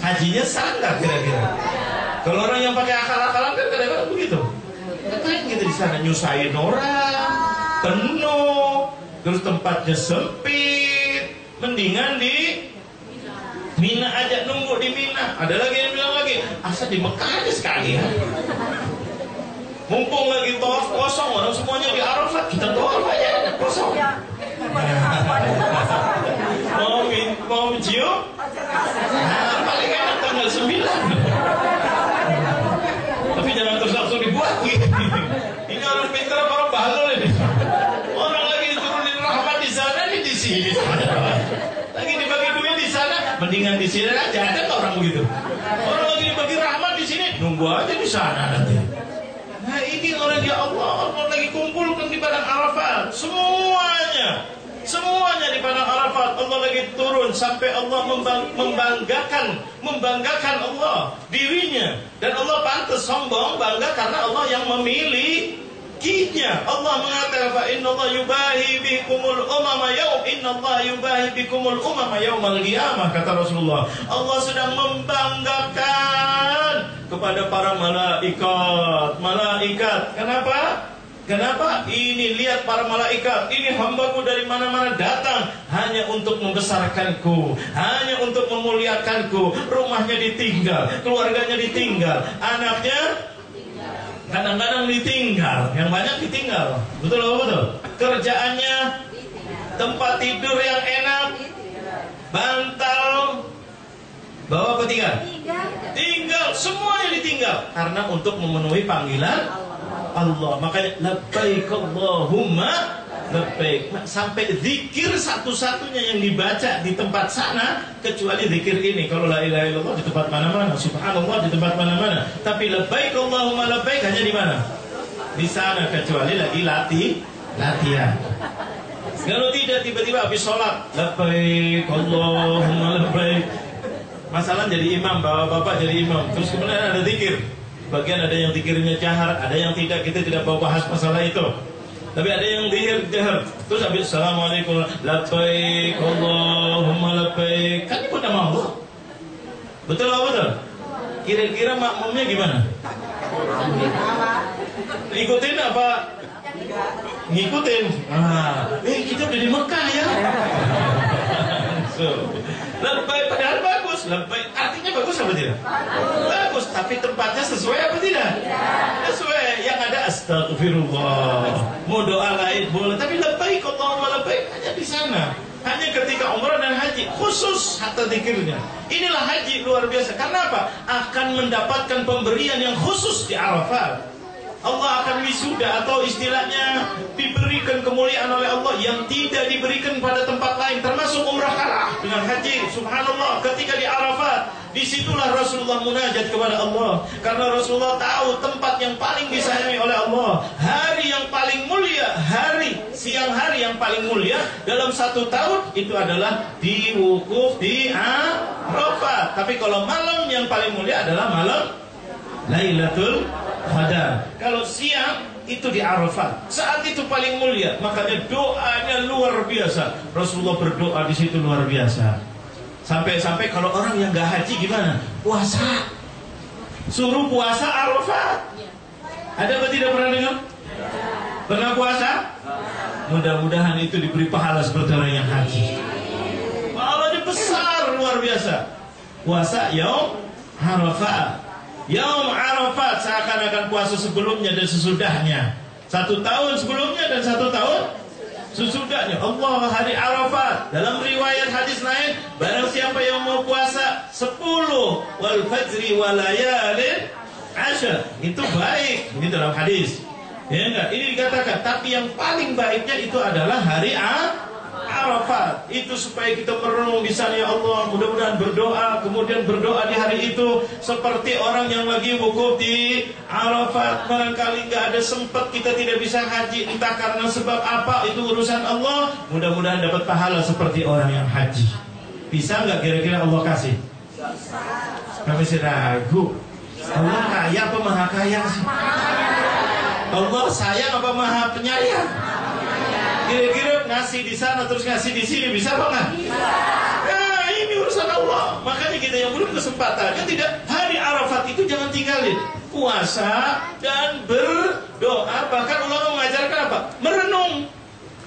Hajinya sangat kira-kira. Kalau orang yang pakai akal-akalan kan kadang-kadang begitu. Ngapain kita di sana nyusahin orang, penuh, terus tempatnya sempit, mendingan di Mina aja nunggu di Mina. Ada lagi yang bilang lagi, asal di Mekah aja sekali ya. Mumpung lagi tawaf kosong orang semuanya di Arafat kita tawaf aja kosong. mau mau cium? Nah, paling enak tanggal 9 Tapi jangan terus langsung dibuat gitu. Ini orang pintar apa orang bahlul ini? Orang lagi diturunin rahmat di sana ini di sini. Lagi dibagi duit di mendingan di sini aja ada orang begitu. Orang lagi dibagi rahmat di sini, nunggu aja di sana nanti. Nah ini orang ya Allah Allah lagi kumpulkan di padang Arafat Semuanya Semuanya di padang Arafat Allah lagi turun Sampai Allah membang membanggakan Membanggakan Allah Dirinya Dan Allah pantas sombong Bangga karena Allah yang memilih Kinya Allah mengatakan fa inna Allah yubahi bikumul umama yaum inna Allah yubahi bikumul umama yaumal qiyamah kata Rasulullah Allah sedang membanggakan kepada para malaikat. Malaikat, kenapa? Kenapa? Ini lihat para malaikat, ini hambaku dari mana-mana datang hanya untuk membesarkanku, hanya untuk memuliakanku. Rumahnya ditinggal, keluarganya ditinggal, anaknya kadang-kadang ditinggal, yang banyak ditinggal. Betul apa betul? Kerjaannya tempat tidur yang enak, bantal, bawa apa tinggal? Tinggal, semuanya ditinggal karena untuk memenuhi panggilan Allah. Makanya labbaik Allahumma labbaik. Sampai zikir satu-satunya yang dibaca di tempat sana kecuali zikir ini. Kalau la ilaha illallah di tempat mana-mana, subhanallah di tempat mana-mana. Tapi labbaik Allahumma labbaik hanya di mana? Di sana kecuali lagi latih latihan. Kalau tidak tiba-tiba habis sholat labbaik Allahumma labbaik. Masalah jadi imam, bapak-bapak jadi imam. Terus kemudian ada zikir. Bagian ada yang dikirnya jahar, ada yang tidak. Kita tidak mau bahas masalah itu. Tapi ada yang dihir jahar. Terus habis assalamualaikum, labbaik, Allahumma labbaik. Kan itu nama Allah. Betul apa betul? Kira-kira makmumnya gimana? Ikutin apa? Ngikutin. Ah, eh kita udah di Mekah ya. (laughs) so, lebay padahal bagus, lebay artinya bagus apa tidak? Bagus, tapi tempatnya sesuai apa tidak? Sesuai. Yang ada astagfirullah. Mau doa lain boleh, tapi lebay Allahumma lebay hanya di sana. Hanya ketika umrah dan haji khusus hatta dikirnya. Inilah haji luar biasa. Karena apa? Akan mendapatkan pemberian yang khusus di Arafat. Allah akan wisuda atau istilahnya diberikan kemuliaan oleh Allah yang tidak diberikan pada tempat lain termasuk umrah kalah dengan haji. Subhanallah ketika di Arafat di situlah Rasulullah munajat kepada Allah. Karena Rasulullah tahu tempat yang paling disayangi oleh Allah. Hari yang paling mulia hari siang hari yang paling mulia dalam satu tahun itu adalah di wukuf di Arafat tapi kalau malam yang paling mulia adalah malam Lailatul Qadar. Kalau siang itu di Arafat. Saat itu paling mulia, makanya doanya luar biasa. Rasulullah berdoa di situ luar biasa. Sampai-sampai kalau orang yang gak haji gimana? Puasa. Suruh puasa Arafat. Ada apa tidak pernah dengar? Pernah puasa? Mudah-mudahan itu diberi pahala seperti orang yang haji. Pahalanya besar luar biasa. Puasa yaum Arafat. Yaum Arafat seakan-akan puasa sebelumnya dan sesudahnya. Satu tahun sebelumnya dan satu tahun sesudahnya. Allah hari Arafat. Dalam riwayat hadis lain, barang siapa yang mau puasa 10 wal fajri wal layalin. Itu baik. Ini dalam hadis. Ya enggak? Ini dikatakan, tapi yang paling baiknya itu adalah hari Arafat. Arafat. Itu supaya kita merenung di sana ya Allah. Mudah-mudahan berdoa kemudian berdoa di hari itu seperti orang yang lagi wukuf di Arafat. Barangkali nggak ada sempat kita tidak bisa haji. Entah karena sebab apa itu urusan Allah. Mudah-mudahan dapat pahala seperti orang yang haji. Bisa nggak kira-kira Allah kasih? Kami sih ragu. Allah kaya apa maha kaya sih? Allah sayang apa maha penyayang? Kira-kira ngasih di sana terus ngasih di sini bisa apa nggak? Bisa. Nah, ini urusan Allah. Makanya kita yang belum kesempatan kan tidak hari Arafat itu jangan tinggalin puasa dan berdoa. Bahkan ulama mengajarkan apa? Merenung.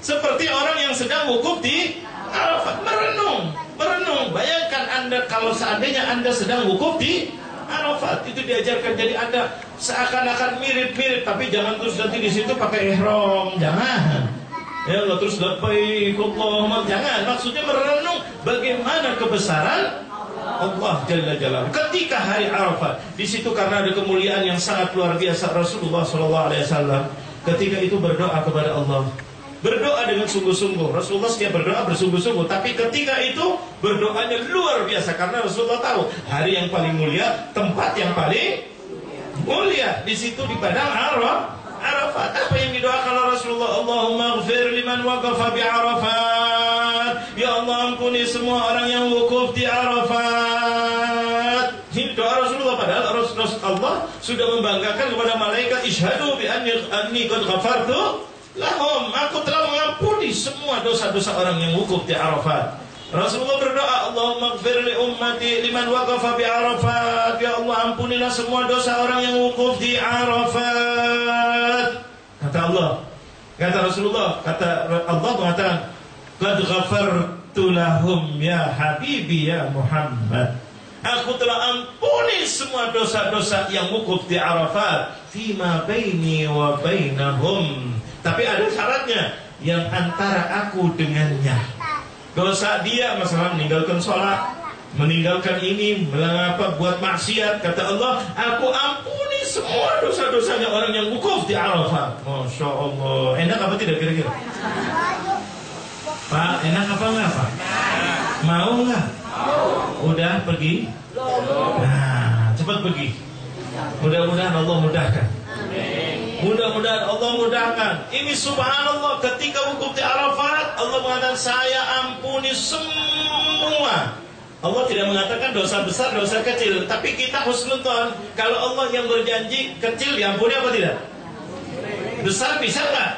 Seperti orang yang sedang wukuf di Arafat, merenung, merenung. Bayangkan Anda kalau seandainya Anda sedang wukuf di Arafat itu diajarkan jadi Anda seakan-akan mirip-mirip tapi jangan terus nanti di situ pakai ihram, jangan. Ya Allah terus labbaik Allahumma jangan maksudnya merenung bagaimana kebesaran Allah Jalla Jalla. Ketika hari Arafat, di situ karena ada kemuliaan yang sangat luar biasa Rasulullah Shallallahu Alaihi Wasallam. Ketika itu berdoa kepada Allah, berdoa dengan sungguh-sungguh. Rasulullah setiap berdoa bersungguh-sungguh. Tapi ketika itu berdoanya luar biasa karena Rasulullah tahu hari yang paling mulia, tempat yang paling mulia di situ di padang Arafat. Arafat. Apa yang didoakan Rasulullah? Allahumma gfir liman waqafa bi Arafat. Ya Allah ampuni semua orang yang wukuf di Arafat. Doa Rasulullah padahal Rasulullah sudah membanggakan kepada malaikat isyhadu bi anni qad ghafartu lahum. Aku telah mengampuni semua dosa-dosa orang yang wukuf di Arafat. Rasulullah berdoa, Allahumma gfir li ummati liman waqafa bi Arafat. Ya Allah, ampunilah semua dosa orang yang wukuf di Arafat. Kata Allah, kata Rasulullah, kata Allah mengatakan, Qad ghafartu lahum ya habibi ya Muhammad. Aku telah ampuni semua dosa-dosa yang wukuf di Arafat. Fima baini wa bainahum. Tapi ada syaratnya. Yang antara aku dengannya. Dosa dia masalah meninggalkan sholat. Meninggalkan ini, mengapa buat maksiat. Kata Allah, aku ampuni semua dosa-dosanya orang yang wukuf di Arafat. Masya Allah. Enak apa tidak kira-kira? Pak, enak apa enggak Pak? Mau enggak? Udah pergi? Nah, cepat pergi. Mudah-mudahan Allah mudahkan. Mudah-mudahan Allah mudahkan. Ini subhanallah ketika wukuf di Arafat Allah mengatakan saya ampuni semua. Allah tidak mengatakan dosa besar, dosa kecil, tapi kita husnudzon. Kalau Allah yang berjanji kecil diampuni apa tidak? Besar bisa nggak?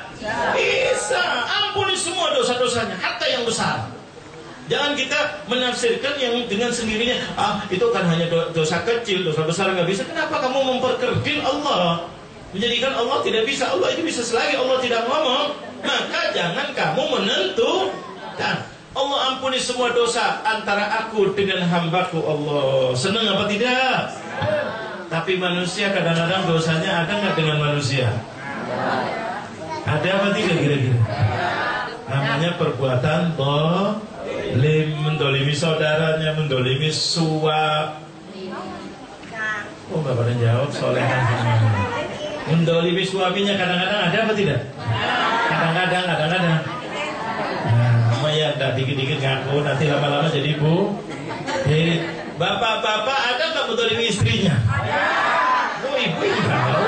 Bisa. Ampuni semua dosa-dosanya, hatta yang besar. Jangan kita menafsirkan yang dengan sendirinya, ah itu kan hanya do- dosa kecil, dosa besar nggak bisa. Kenapa kamu memperkerdil Allah? Menjadikan Allah tidak bisa, Allah itu bisa selagi Allah tidak ngomong. Maka jangan kamu menentukan. Allah ampuni semua dosa antara aku dengan hambaku Allah. Senang apa tidak? Tapi manusia kadang-kadang dosanya ada nggak dengan manusia? Ada apa tidak kira-kira? Namanya perbuatan dolim Mendolimi saudaranya Mendolimi suap Oh nggak pada jawab semua Mendolimi suaminya kadang-kadang ada apa tidak? Kadang-kadang, kadang-kadang Nah, sama ya enggak dikit-dikit ngaku Nanti lama-lama jadi bu Bapak-bapak ada nggak mendolimi istrinya? Oh ibu tahu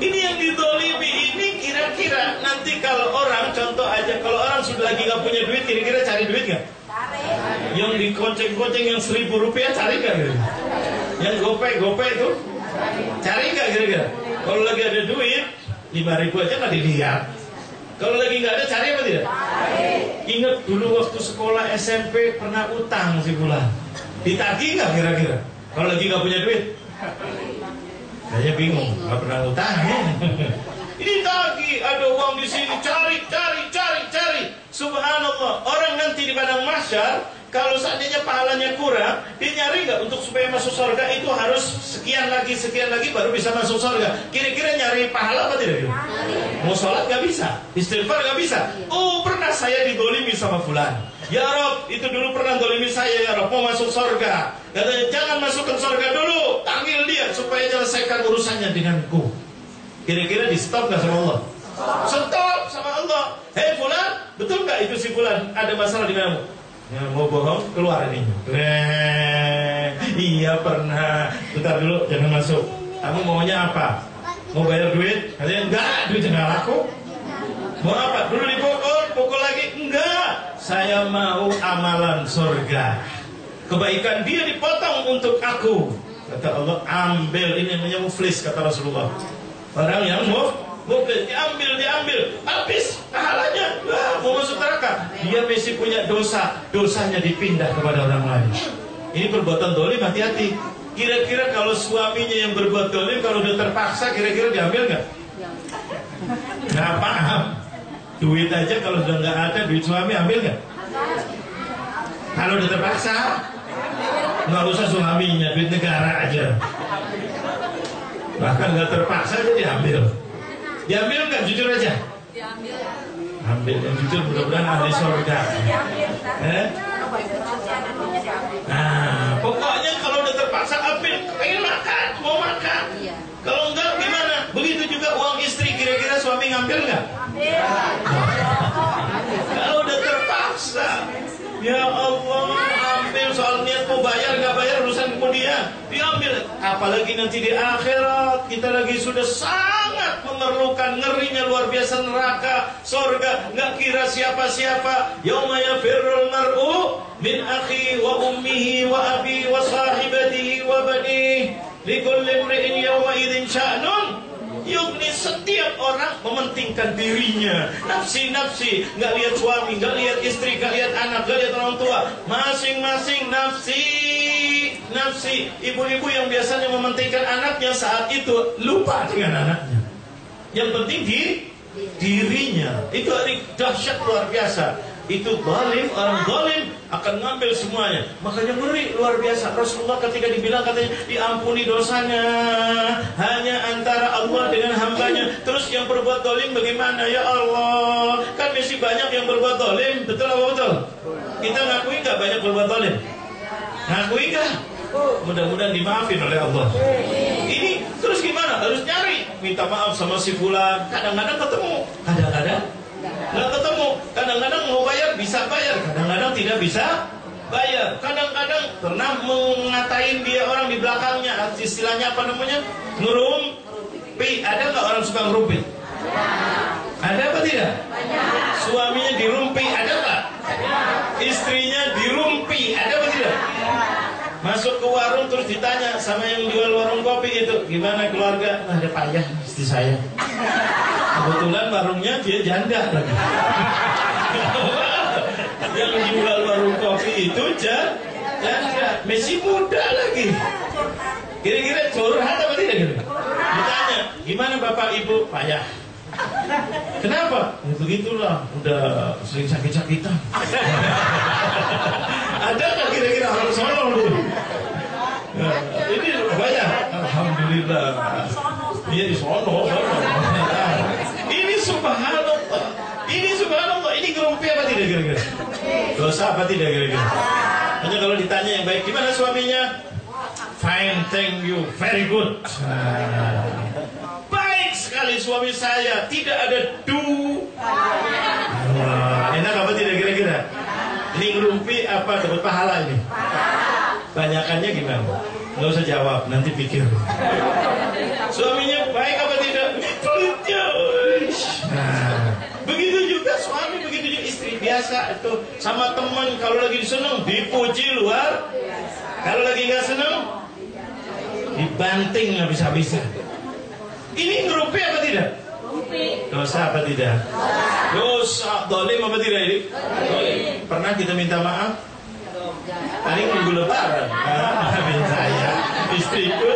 Ini yang didolimi ini kira-kira nanti kalau orang contoh aja kalau orang sudah lagi nggak punya duit kira-kira cari duit nggak? Yang dikonceng-konceng yang seribu rupiah cari nggak? kira-kira? Yang gopay-gopay itu cari nggak kira-kira? Kalau lagi ada duit lima ribu aja nggak dilihat. Kalau lagi nggak ada cari apa tidak? Ingat dulu waktu sekolah SMP pernah utang si bulan. Ditagih nggak kira-kira? Kalau lagi nggak punya duit? Saya bingung, nggak pernah utangin. (laughs) Ini tagi, ada uang di sini, cari, cari, cari, cari. Subhanallah, orang nanti di padang mahsyar, kalau seandainya pahalanya kurang, dia nyari nggak untuk supaya masuk surga itu harus sekian lagi, sekian lagi baru bisa masuk surga. Kira-kira nyari pahala apa tidak? Mau sholat nggak bisa, istighfar nggak bisa. Oh pernah saya didolimi sama fulan. Ya Rob, itu dulu pernah dolimi saya ya Rob, mau masuk surga. Katanya jangan masukkan surga dulu, panggil dia supaya selesaikan urusannya denganku. Kira-kira di stop nggak sama Allah? Stop sama Allah. Hei fulan, itu si fulan ada masalah dengan kamu? Ya, mau bohong keluar ini. Iya pernah. Bentar dulu, jangan masuk. Kamu maunya apa? Mau bayar duit? Katanya enggak, duit enggak laku. Mau apa? Dulu dipukul, pukul lagi? Enggak. Saya mau amalan surga. Kebaikan dia dipotong untuk aku. Kata Allah, ambil ini namanya muflis kata Rasulullah. Orang yang mau muflis diambil, diambil, habis pahalanya, mau masuk neraka. Dia masih punya dosa, dosanya dipindah kepada orang lain. Ini perbuatan dolim, hati-hati. Kira-kira kalau suaminya yang berbuat dolim, kalau udah terpaksa, kira-kira diambil nggak? Nggak paham. Duit aja kalau sudah nggak ada, duit suami ambil nggak? Kalau udah terpaksa, nggak usah suaminya, duit negara aja. Bahkan nggak terpaksa aja diambil. Diambil nggak jujur aja? Ambil yang jujur mudah-mudahan ahli surga. Eh? Nah, pokoknya kalau udah terpaksa ambil, pengen makan, mau makan. Kalau enggak gimana? Begitu juga uang istri, kira-kira suami ngambil nggak? Kalau udah terpaksa, ya Allah, ambil soal niat mau bayar nggak bayar urusan kemudian diambil. Apalagi nanti di akhirat kita lagi sudah sangat memerlukan ngerinya luar biasa neraka, sorga nggak kira siapa-siapa. Yauma yafirrul mar'u min akhi wa ummihi wa abi wa sahibatihi wa banihi. Likulli imri'in yawma idzin sya'nun Yukni setiap orang mementingkan dirinya. Nafsi-nafsi Nggak lihat suami, nggak lihat istri, nggak lihat anak, nggak lihat orang tua. Masing-masing nafsi Nafsi. Ibu-ibu yang biasanya mementingkan anaknya Saat itu lupa dengan anaknya. Yang penting di dirinya. Itu dahsyat luar biasa itu zalim, orang zalim akan ngambil semuanya. Makanya ngeri luar biasa. Rasulullah ketika dibilang katanya diampuni dosanya hanya antara Allah dengan hambanya. Terus yang berbuat zalim bagaimana ya Allah? Kan masih banyak yang berbuat zalim, betul apa betul? Kita ngakui nggak banyak berbuat zalim? Ngakui nggak? Mudah-mudahan dimaafin oleh Allah. Ini terus gimana? Harus nyari, minta maaf sama si fulan. Kadang-kadang ketemu, kadang-kadang nggak ketemu. Kadang-kadang mau bayar bisa bayar, kadang-kadang tidak bisa bayar. Kadang-kadang pernah mengatain dia orang di belakangnya, istilahnya apa namanya? Ngerumpi. Ada nggak orang suka ngerumpi? Ada apa tidak? Suaminya dirumpi, ada nggak? Istrinya dirumpi, ada apa tidak? Masuk ke warung terus ditanya sama yang jual warung kopi itu, gimana keluarga? Ada payah istri saya. Kebetulan warungnya dia janda lagi. yang jual warung kopi itu janda, masih muda lagi. Kira-kira curhat apa tidak gitu? Ditanya, gimana bapak ibu? Payah. Kenapa? Ya begitulah, udah sering sakit-sakitan. Ada nggak kira-kira orang sono gitu? Ini banyak. Alhamdulillah. Iya di sono, sono. (laughs) Ini subhanallah. Ini subhanallah. Ini gerumpi apa tidak kira-kira? Dosa apa tidak kira-kira? Hanya kalau ditanya yang baik, gimana suaminya? Fine, thank you, very good. Nah, baik sekali suami saya, tidak ada du. Wah, enak apa tidak kira-kira? Ini ngerumpi apa dapat pahala ini? Banyakannya gimana? Nggak usah jawab, nanti pikir. Suaminya baik apa tidak? Pelitnya. Nah, begitu juga suami, begitu juga istri biasa itu sama teman kalau lagi seneng dipuji luar, kalau lagi nggak seneng dibanting habis-habisan. Ini ngerupi apa tidak? Dosa apa tidak? Dosa. Dolim apa tidak ini? Dolim. Pernah kita minta maaf? Paling minggu lebaran. Ah, (laughs) saya, (laughs) istriku.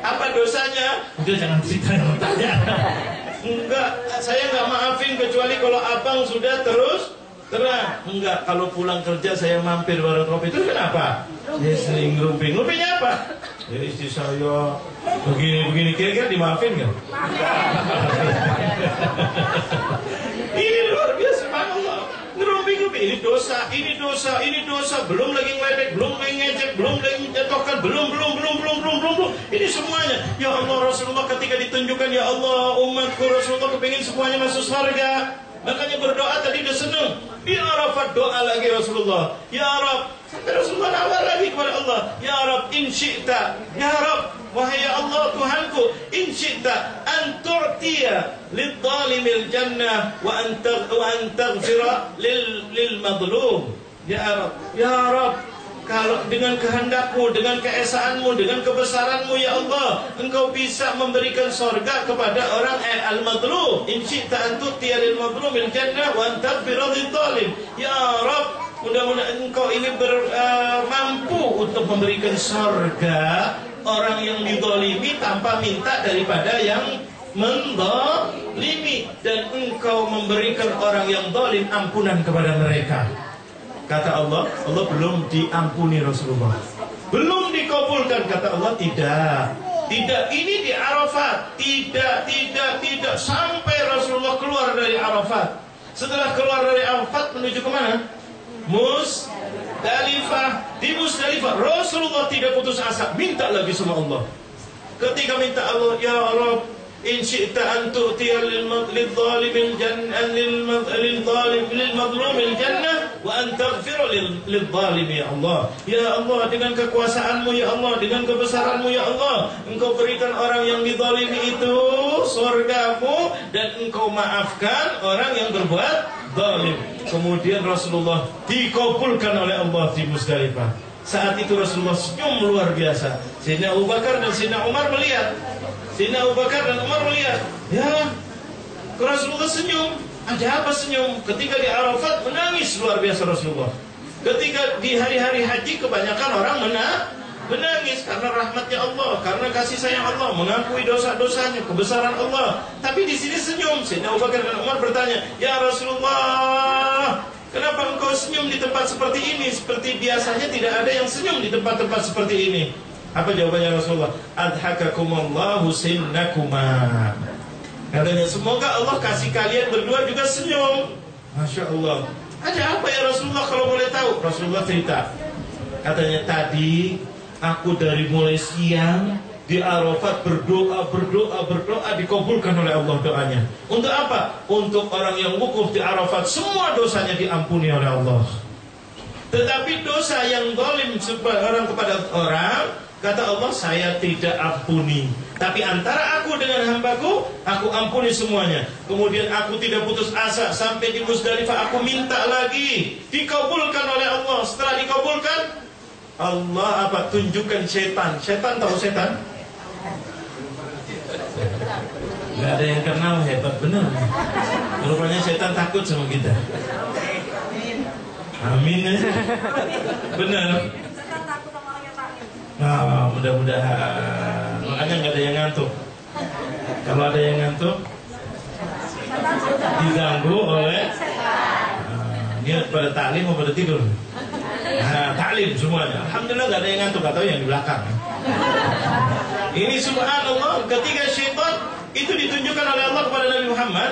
Apa dosanya? Udah jangan cerita yang tanya. Enggak, saya nggak maafin kecuali kalau abang sudah terus terang. Enggak, kalau pulang kerja saya mampir warung kopi itu kenapa? Ya sering ngerumpi. Ngerumpinya apa? Ya istri saya begini-begini. Kira-kira dimaafin nggak? (laughs) ini luar biasa. Ini dosa, ini dosa, ini dosa. Belum lagi ngeledek, belum lagi ngejek, belum lagi menjatuhkan, belum, belum, belum, belum, belum, belum, belum. Ini semuanya. Ya Allah Rasulullah ketika ditunjukkan, Ya Allah umatku Rasulullah kepingin semuanya masuk surga. Makanya berdoa tadi udah seneng. Di Arafat doa lagi Rasulullah. Ya Rab. Sampai Rasulullah nawar lagi kepada Allah. Ya Rab in syi'ta. Ya Rab. Wahai ya Allah Tuhanku. In syi'ta. An tu'tiya lil zalimil jannah. Wa an, wa an taghfira lil, lil madlum. Ya Rab. Ya Rab. Kalau dengan kehendakmu, dengan keesaanmu, dengan kebesaranmu ya Allah Engkau bisa memberikan sorga kepada orang al-madlum In syi'ta antut lil madlumil jannah wa antak biradhi Ya Rab, mudah-mudahan engkau ini ber, uh, mampu untuk memberikan sorga Orang yang didolimi tanpa minta daripada yang mendolimi Dan engkau memberikan orang yang dolim ampunan kepada mereka Kata Allah, Allah belum diampuni Rasulullah. Belum dikabulkan kata Allah tidak. Tidak ini di Arafat. Tidak, tidak, tidak sampai Rasulullah keluar dari Arafat. Setelah keluar dari Arafat menuju ke mana? Musdalifah. Di Musdalifah Rasulullah tidak putus asa, minta lagi sama Allah. Ketika minta Allah, ya Allah, إن شئت أن تؤتي للظالم الجنة للظالم للمظلوم الجنة وأن تغفر للظالم يا Allah Ya Allah dengan kekuasaanmu ya Allah dengan kebesaranmu ya Allah Engkau berikan orang yang dizalimi itu surgamu dan engkau maafkan orang yang berbuat zalim Kemudian Rasulullah dikabulkan oleh Allah di Musdalifah saat itu Rasulullah senyum luar biasa Sayyidina Abu Bakar dan Sayyidina Umar melihat Sayyidina Abu Bakar dan Umar melihat, ya Rasulullah senyum. Ada apa senyum? Ketika di Arafat menangis luar biasa Rasulullah. Ketika di hari-hari haji kebanyakan orang mena menangis karena rahmatnya Allah, karena kasih sayang Allah, mengakui dosa-dosanya, kebesaran Allah. Tapi di sini senyum. Sayyidina Abu Bakar dan Umar bertanya, "Ya Rasulullah, kenapa engkau senyum di tempat seperti ini? Seperti biasanya tidak ada yang senyum di tempat-tempat seperti ini." Apa jawabannya Rasulullah? Adhakakumullahu sinnakuma. Katanya, semoga Allah kasih kalian berdua juga senyum. Masya Allah. Ada apa ya Rasulullah kalau boleh tahu? Rasulullah cerita. Katanya tadi aku dari mulai siang di Arafat berdoa, berdoa, berdoa dikabulkan oleh Allah doanya. Untuk apa? Untuk orang yang wukuf di Arafat semua dosanya diampuni oleh Allah. Tetapi dosa yang dolim orang kepada orang Kata Allah, saya tidak ampuni. Tapi antara aku dengan hambaku, aku ampuni semuanya. Kemudian aku tidak putus asa sampai di Musdalifah, aku minta lagi. Dikabulkan oleh Allah. Setelah dikabulkan, Allah apa? Tunjukkan setan. Setan tahu setan? Gak ada yang kenal hebat benar. Rupanya setan takut sama kita. Amin. Benar. Nah, mudah-mudahan. Makanya nggak ada yang ngantuk. Kalau ada yang ngantuk, diganggu oleh nah, dia pada taklim atau pada tidur. Nah, taklim semuanya. Alhamdulillah nggak ada yang ngantuk atau yang di belakang. Ini subhanallah ketika syaitan itu ditunjukkan oleh Allah kepada Nabi Muhammad.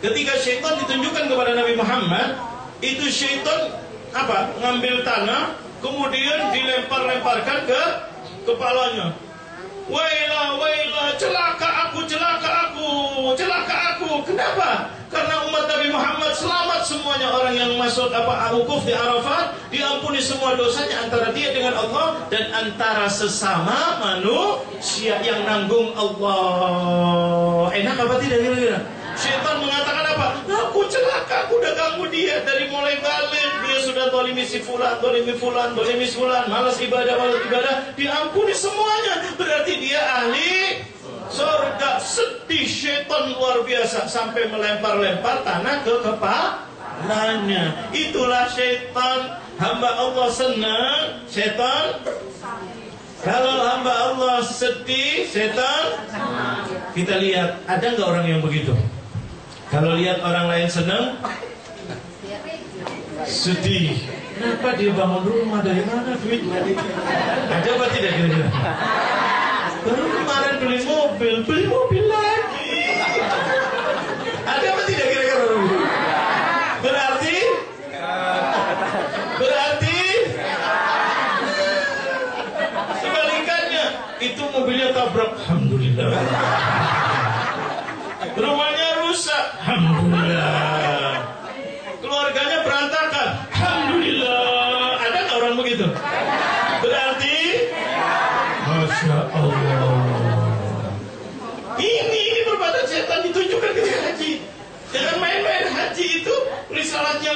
Ketika syaitan ditunjukkan kepada Nabi Muhammad, itu syaitan apa? Ngambil tanah kemudian dilempar-lemparkan ke kepalanya. Wailah, wailah, celaka aku, celaka aku, celaka aku. Kenapa? Karena umat Nabi Muhammad selamat semuanya orang yang masuk apa wukuf di Arafat diampuni semua dosanya antara dia dengan Allah dan antara sesama manusia yang nanggung Allah. Enak apa tidak kira-kira? Syaitan mengatakan apa? Aku celaka, aku udah ganggu dia dari mulai balik. Dia sudah tolimi si fulan, tolimi fulan, tolimi fulan, malas ibadah, malas ibadah. Diampuni semuanya. Berarti dia ahli surga. Sedih syaitan luar biasa sampai melempar-lempar tanah ke kepalanya. Itulah syaitan. Hamba Allah senang, syaitan kalau hamba Allah sedih, setan kita lihat ada nggak orang yang begitu? Kalau lihat orang lain senang, sedih. Kenapa dia bangun rumah dari mana duitnya? Ada apa tidak kira-kira? Baru kemarin beli mobil, beli mobil lagi. Ada apa tidak kira-kira? Berarti, berarti sebalikannya itu mobilnya tabrak. Alhamdulillah. Rumahnya rusak. Alhamdulillah. Keluarganya berantakan. Alhamdulillah. Ada nggak orang begitu? Berarti Masya Allah. Ini ini perbuatan setan ditunjukkan ketika haji. Jangan main-main haji itu risalatnya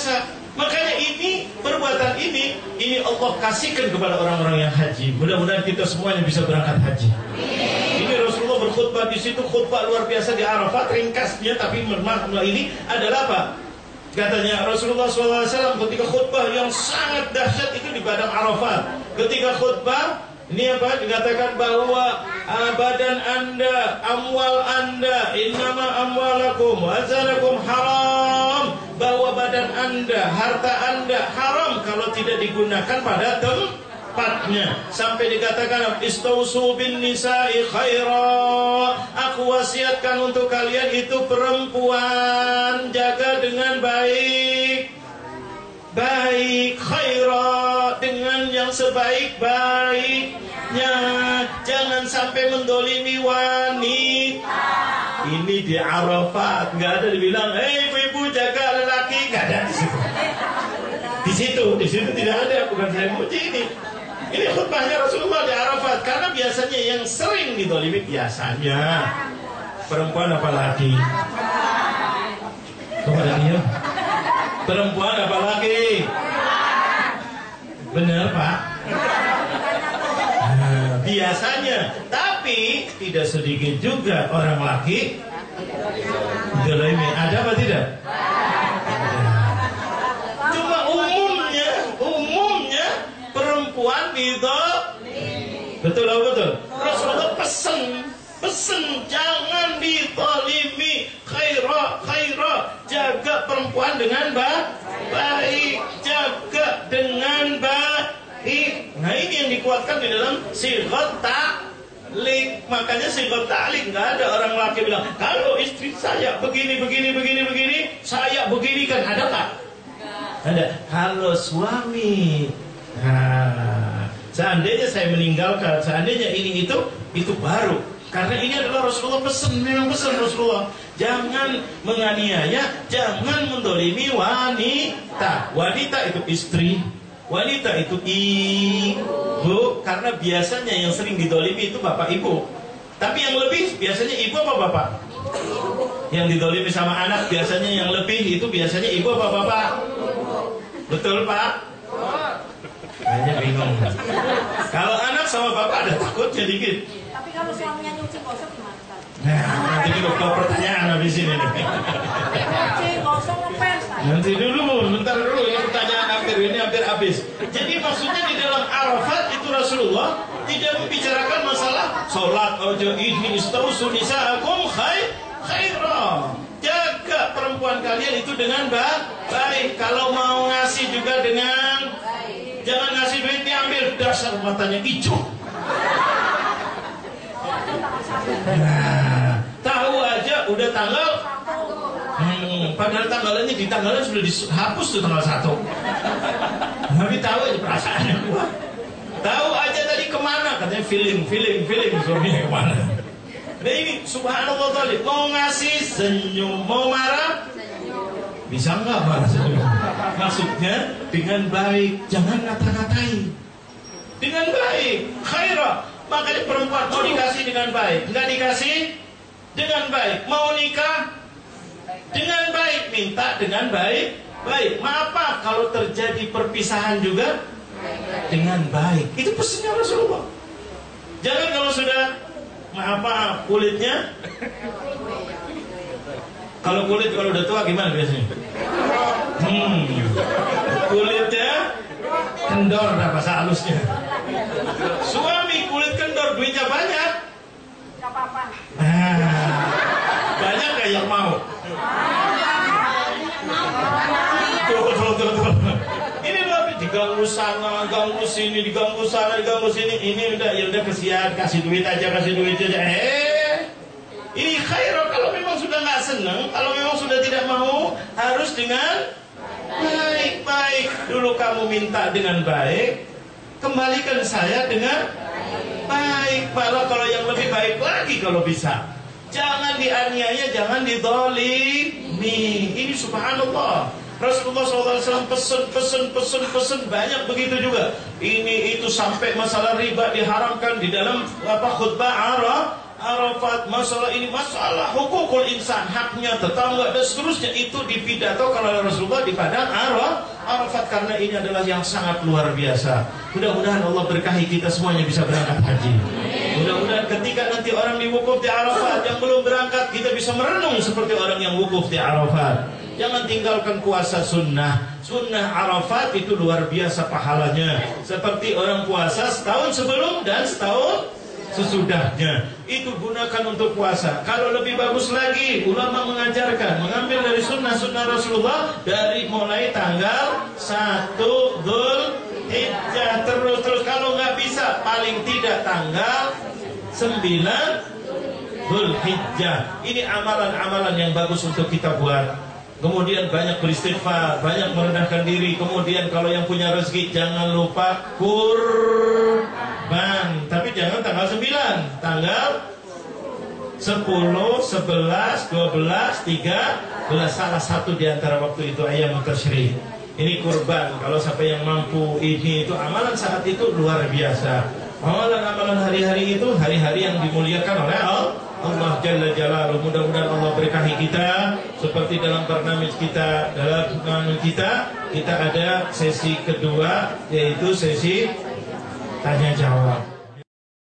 biasa. Makanya ini perbuatan ini ini Allah kasihkan kepada orang-orang yang haji. Mudah-mudahan kita semuanya bisa berangkat haji. Ini Rasulullah berkhutbah di situ khutbah luar biasa di Arafat ringkasnya tapi makna ini adalah apa? Katanya Rasulullah SAW ketika khutbah yang sangat dahsyat itu di padang Arafat. Ketika khutbah ini apa? Dikatakan bahwa ah, badan anda, amwal anda, innama amwalakum, wazanakum haram. Bahwa badan anda, harta anda haram kalau tidak digunakan pada tempatnya. Sampai dikatakan istausu bin nisa'i khaira. Aku wasiatkan untuk kalian itu perempuan jaga dengan baik baik khaira dengan yang sebaik-baiknya jangan sampai mendolimi wanita ini di Arafat nggak ada dibilang hei jaga lelaki nggak ada di situ di situ di situ tidak ada bukan saya muji ini ini khutbahnya Rasulullah di Arafat karena biasanya yang sering didolimi biasanya perempuan apalagi kepada dia Perempuan apa lagi? Benar Pak? Nah, biasanya Tapi Tapi tidak sedikit juga orang laki Dolimi Ada apa tidak? Betul atau betul? Rasulullah pesen Pesen jangan ditolimi Khaira Khaira. Jaga perempuan dengan ba baik. Jaga dengan baik. Nah ini yang dikuatkan di dalam Sigat ta'lik Makanya sigat ta'lik nggak ada orang laki bilang Kalau istri saya begini begini begini begini Saya begini kan ada tak? Ada. Kalau suami Nah Seandainya saya meninggalkan Seandainya ini itu Itu baru karena ini adalah Rasulullah pesan, memang pesan Rasulullah. Jangan menganiaya, jangan mendolimi wanita. Wanita itu istri, wanita itu ibu. Karena biasanya yang sering didolimi itu bapak ibu. Tapi yang lebih biasanya ibu apa bapak? Yang didolimi sama anak biasanya yang lebih itu biasanya ibu apa bapak? Betul pak? Kayaknya bingung. Kalau anak sama bapak ada takutnya dikit. Tapi kalau suaminya nyuci gosok gimana? Nah, nanti kita buka pertanyaan habis ini nih. Nyuci gosok. Ustaz. Nanti dulu, bentar dulu ini pertanyaan akhir ini hampir habis. Jadi maksudnya di dalam Arafat itu Rasulullah tidak membicarakan masalah sholat ojo ini istausu nisaakum khair khaira. Jaga perempuan kalian itu dengan ba- baik. Kalau mau ngasih juga dengan Jangan ngasih duit diambil dasar matanya hijau. Nah, tahu aja udah tanggal. Hmm, padahal tanggalannya di tanggalan sudah dihapus tuh tanggal 1 Tapi tahu aja perasaannya. Tahu aja tadi ke mana? Katanya feeling, feeling, feeling Suaminya ke mana? Nah ini subhanallah tadi. Mau ngasih senyum Mau marah? Bisa nggak marah senyum Maksudnya dengan baik. Jangan ngata-ngatain. Dengan baik. Khairah Makanya perempuan mau dikasih dengan baik. Nggak dikasih dengan baik. Mau nikah dengan baik. Minta dengan baik. Baik. Maaf kalau terjadi perpisahan juga dengan baik. Itu pesannya Rasulullah. Jangan kalau sudah maaf kulitnya kalau kulit kalau udah tua gimana biasanya hmm kulitnya kendor dah bahasa halusnya suami kulit kendor duitnya banyak Gak apa-apa. Ah, banyak gak yang mau? Tuh, tuh, tuh, tuh. Ini loh diganggu sana, ganggu sini, diganggu sana, diganggu sini. Ini udah ya udah kesian, kasih duit aja, kasih duit aja. Eh, ini khairah kalau memang sudah nggak seneng, kalau memang sudah tidak mau, harus dengan baik-baik. Dulu kamu minta dengan baik, kembalikan saya dengan baik. Malah kalau yang lebih baik lagi kalau bisa. Jangan dianiaya, jangan didolimi. Ini subhanallah. Rasulullah SAW pesen, pesen, pesen, pesen banyak begitu juga. Ini itu sampai masalah riba diharamkan di dalam apa khutbah Araf, Arafat. Masalah ini masalah hukukul insan, haknya tetangga dan seterusnya itu dipidatokan oleh Rasulullah di padang Araf, Arafat karena ini adalah yang sangat luar biasa. Mudah-mudahan Allah berkahi kita semuanya bisa berangkat haji. Mudah-mudahan ketika nanti orang di wukuf di Arafat yang belum berangkat kita bisa merenung seperti orang yang wukuf di Arafat. Jangan tinggalkan puasa sunnah. Sunnah Arafat itu luar biasa pahalanya. Seperti orang puasa setahun sebelum dan setahun sesudahnya. Itu gunakan untuk puasa. Kalau lebih bagus lagi, ulama mengajarkan mengambil dari sunnah-sunnah Rasulullah dari mulai tanggal 1 Dhul Hijjah terus terus kalau nggak bisa paling tidak tanggal 9 Dhul Hijjah. Ini amalan-amalan yang bagus untuk kita buat. Kemudian banyak beristighfar, banyak merendahkan diri. Kemudian kalau yang punya rezeki jangan lupa kurban. Tapi jangan tanggal 9, tanggal 10, 11, 12, 13 salah satu di antara waktu itu ayam tasyrik. Ini kurban. Kalau siapa yang mampu ini itu amalan saat itu luar biasa. Amalan-amalan hari-hari itu hari-hari yang dimuliakan oleh Allah. Allah Jalla Jalaluh Mudah-mudahan Allah berkahi kita. Seperti dalam barnamij kita Dalam barnamij kita Kita ada sesi kedua Yaitu sesi Tanya jawab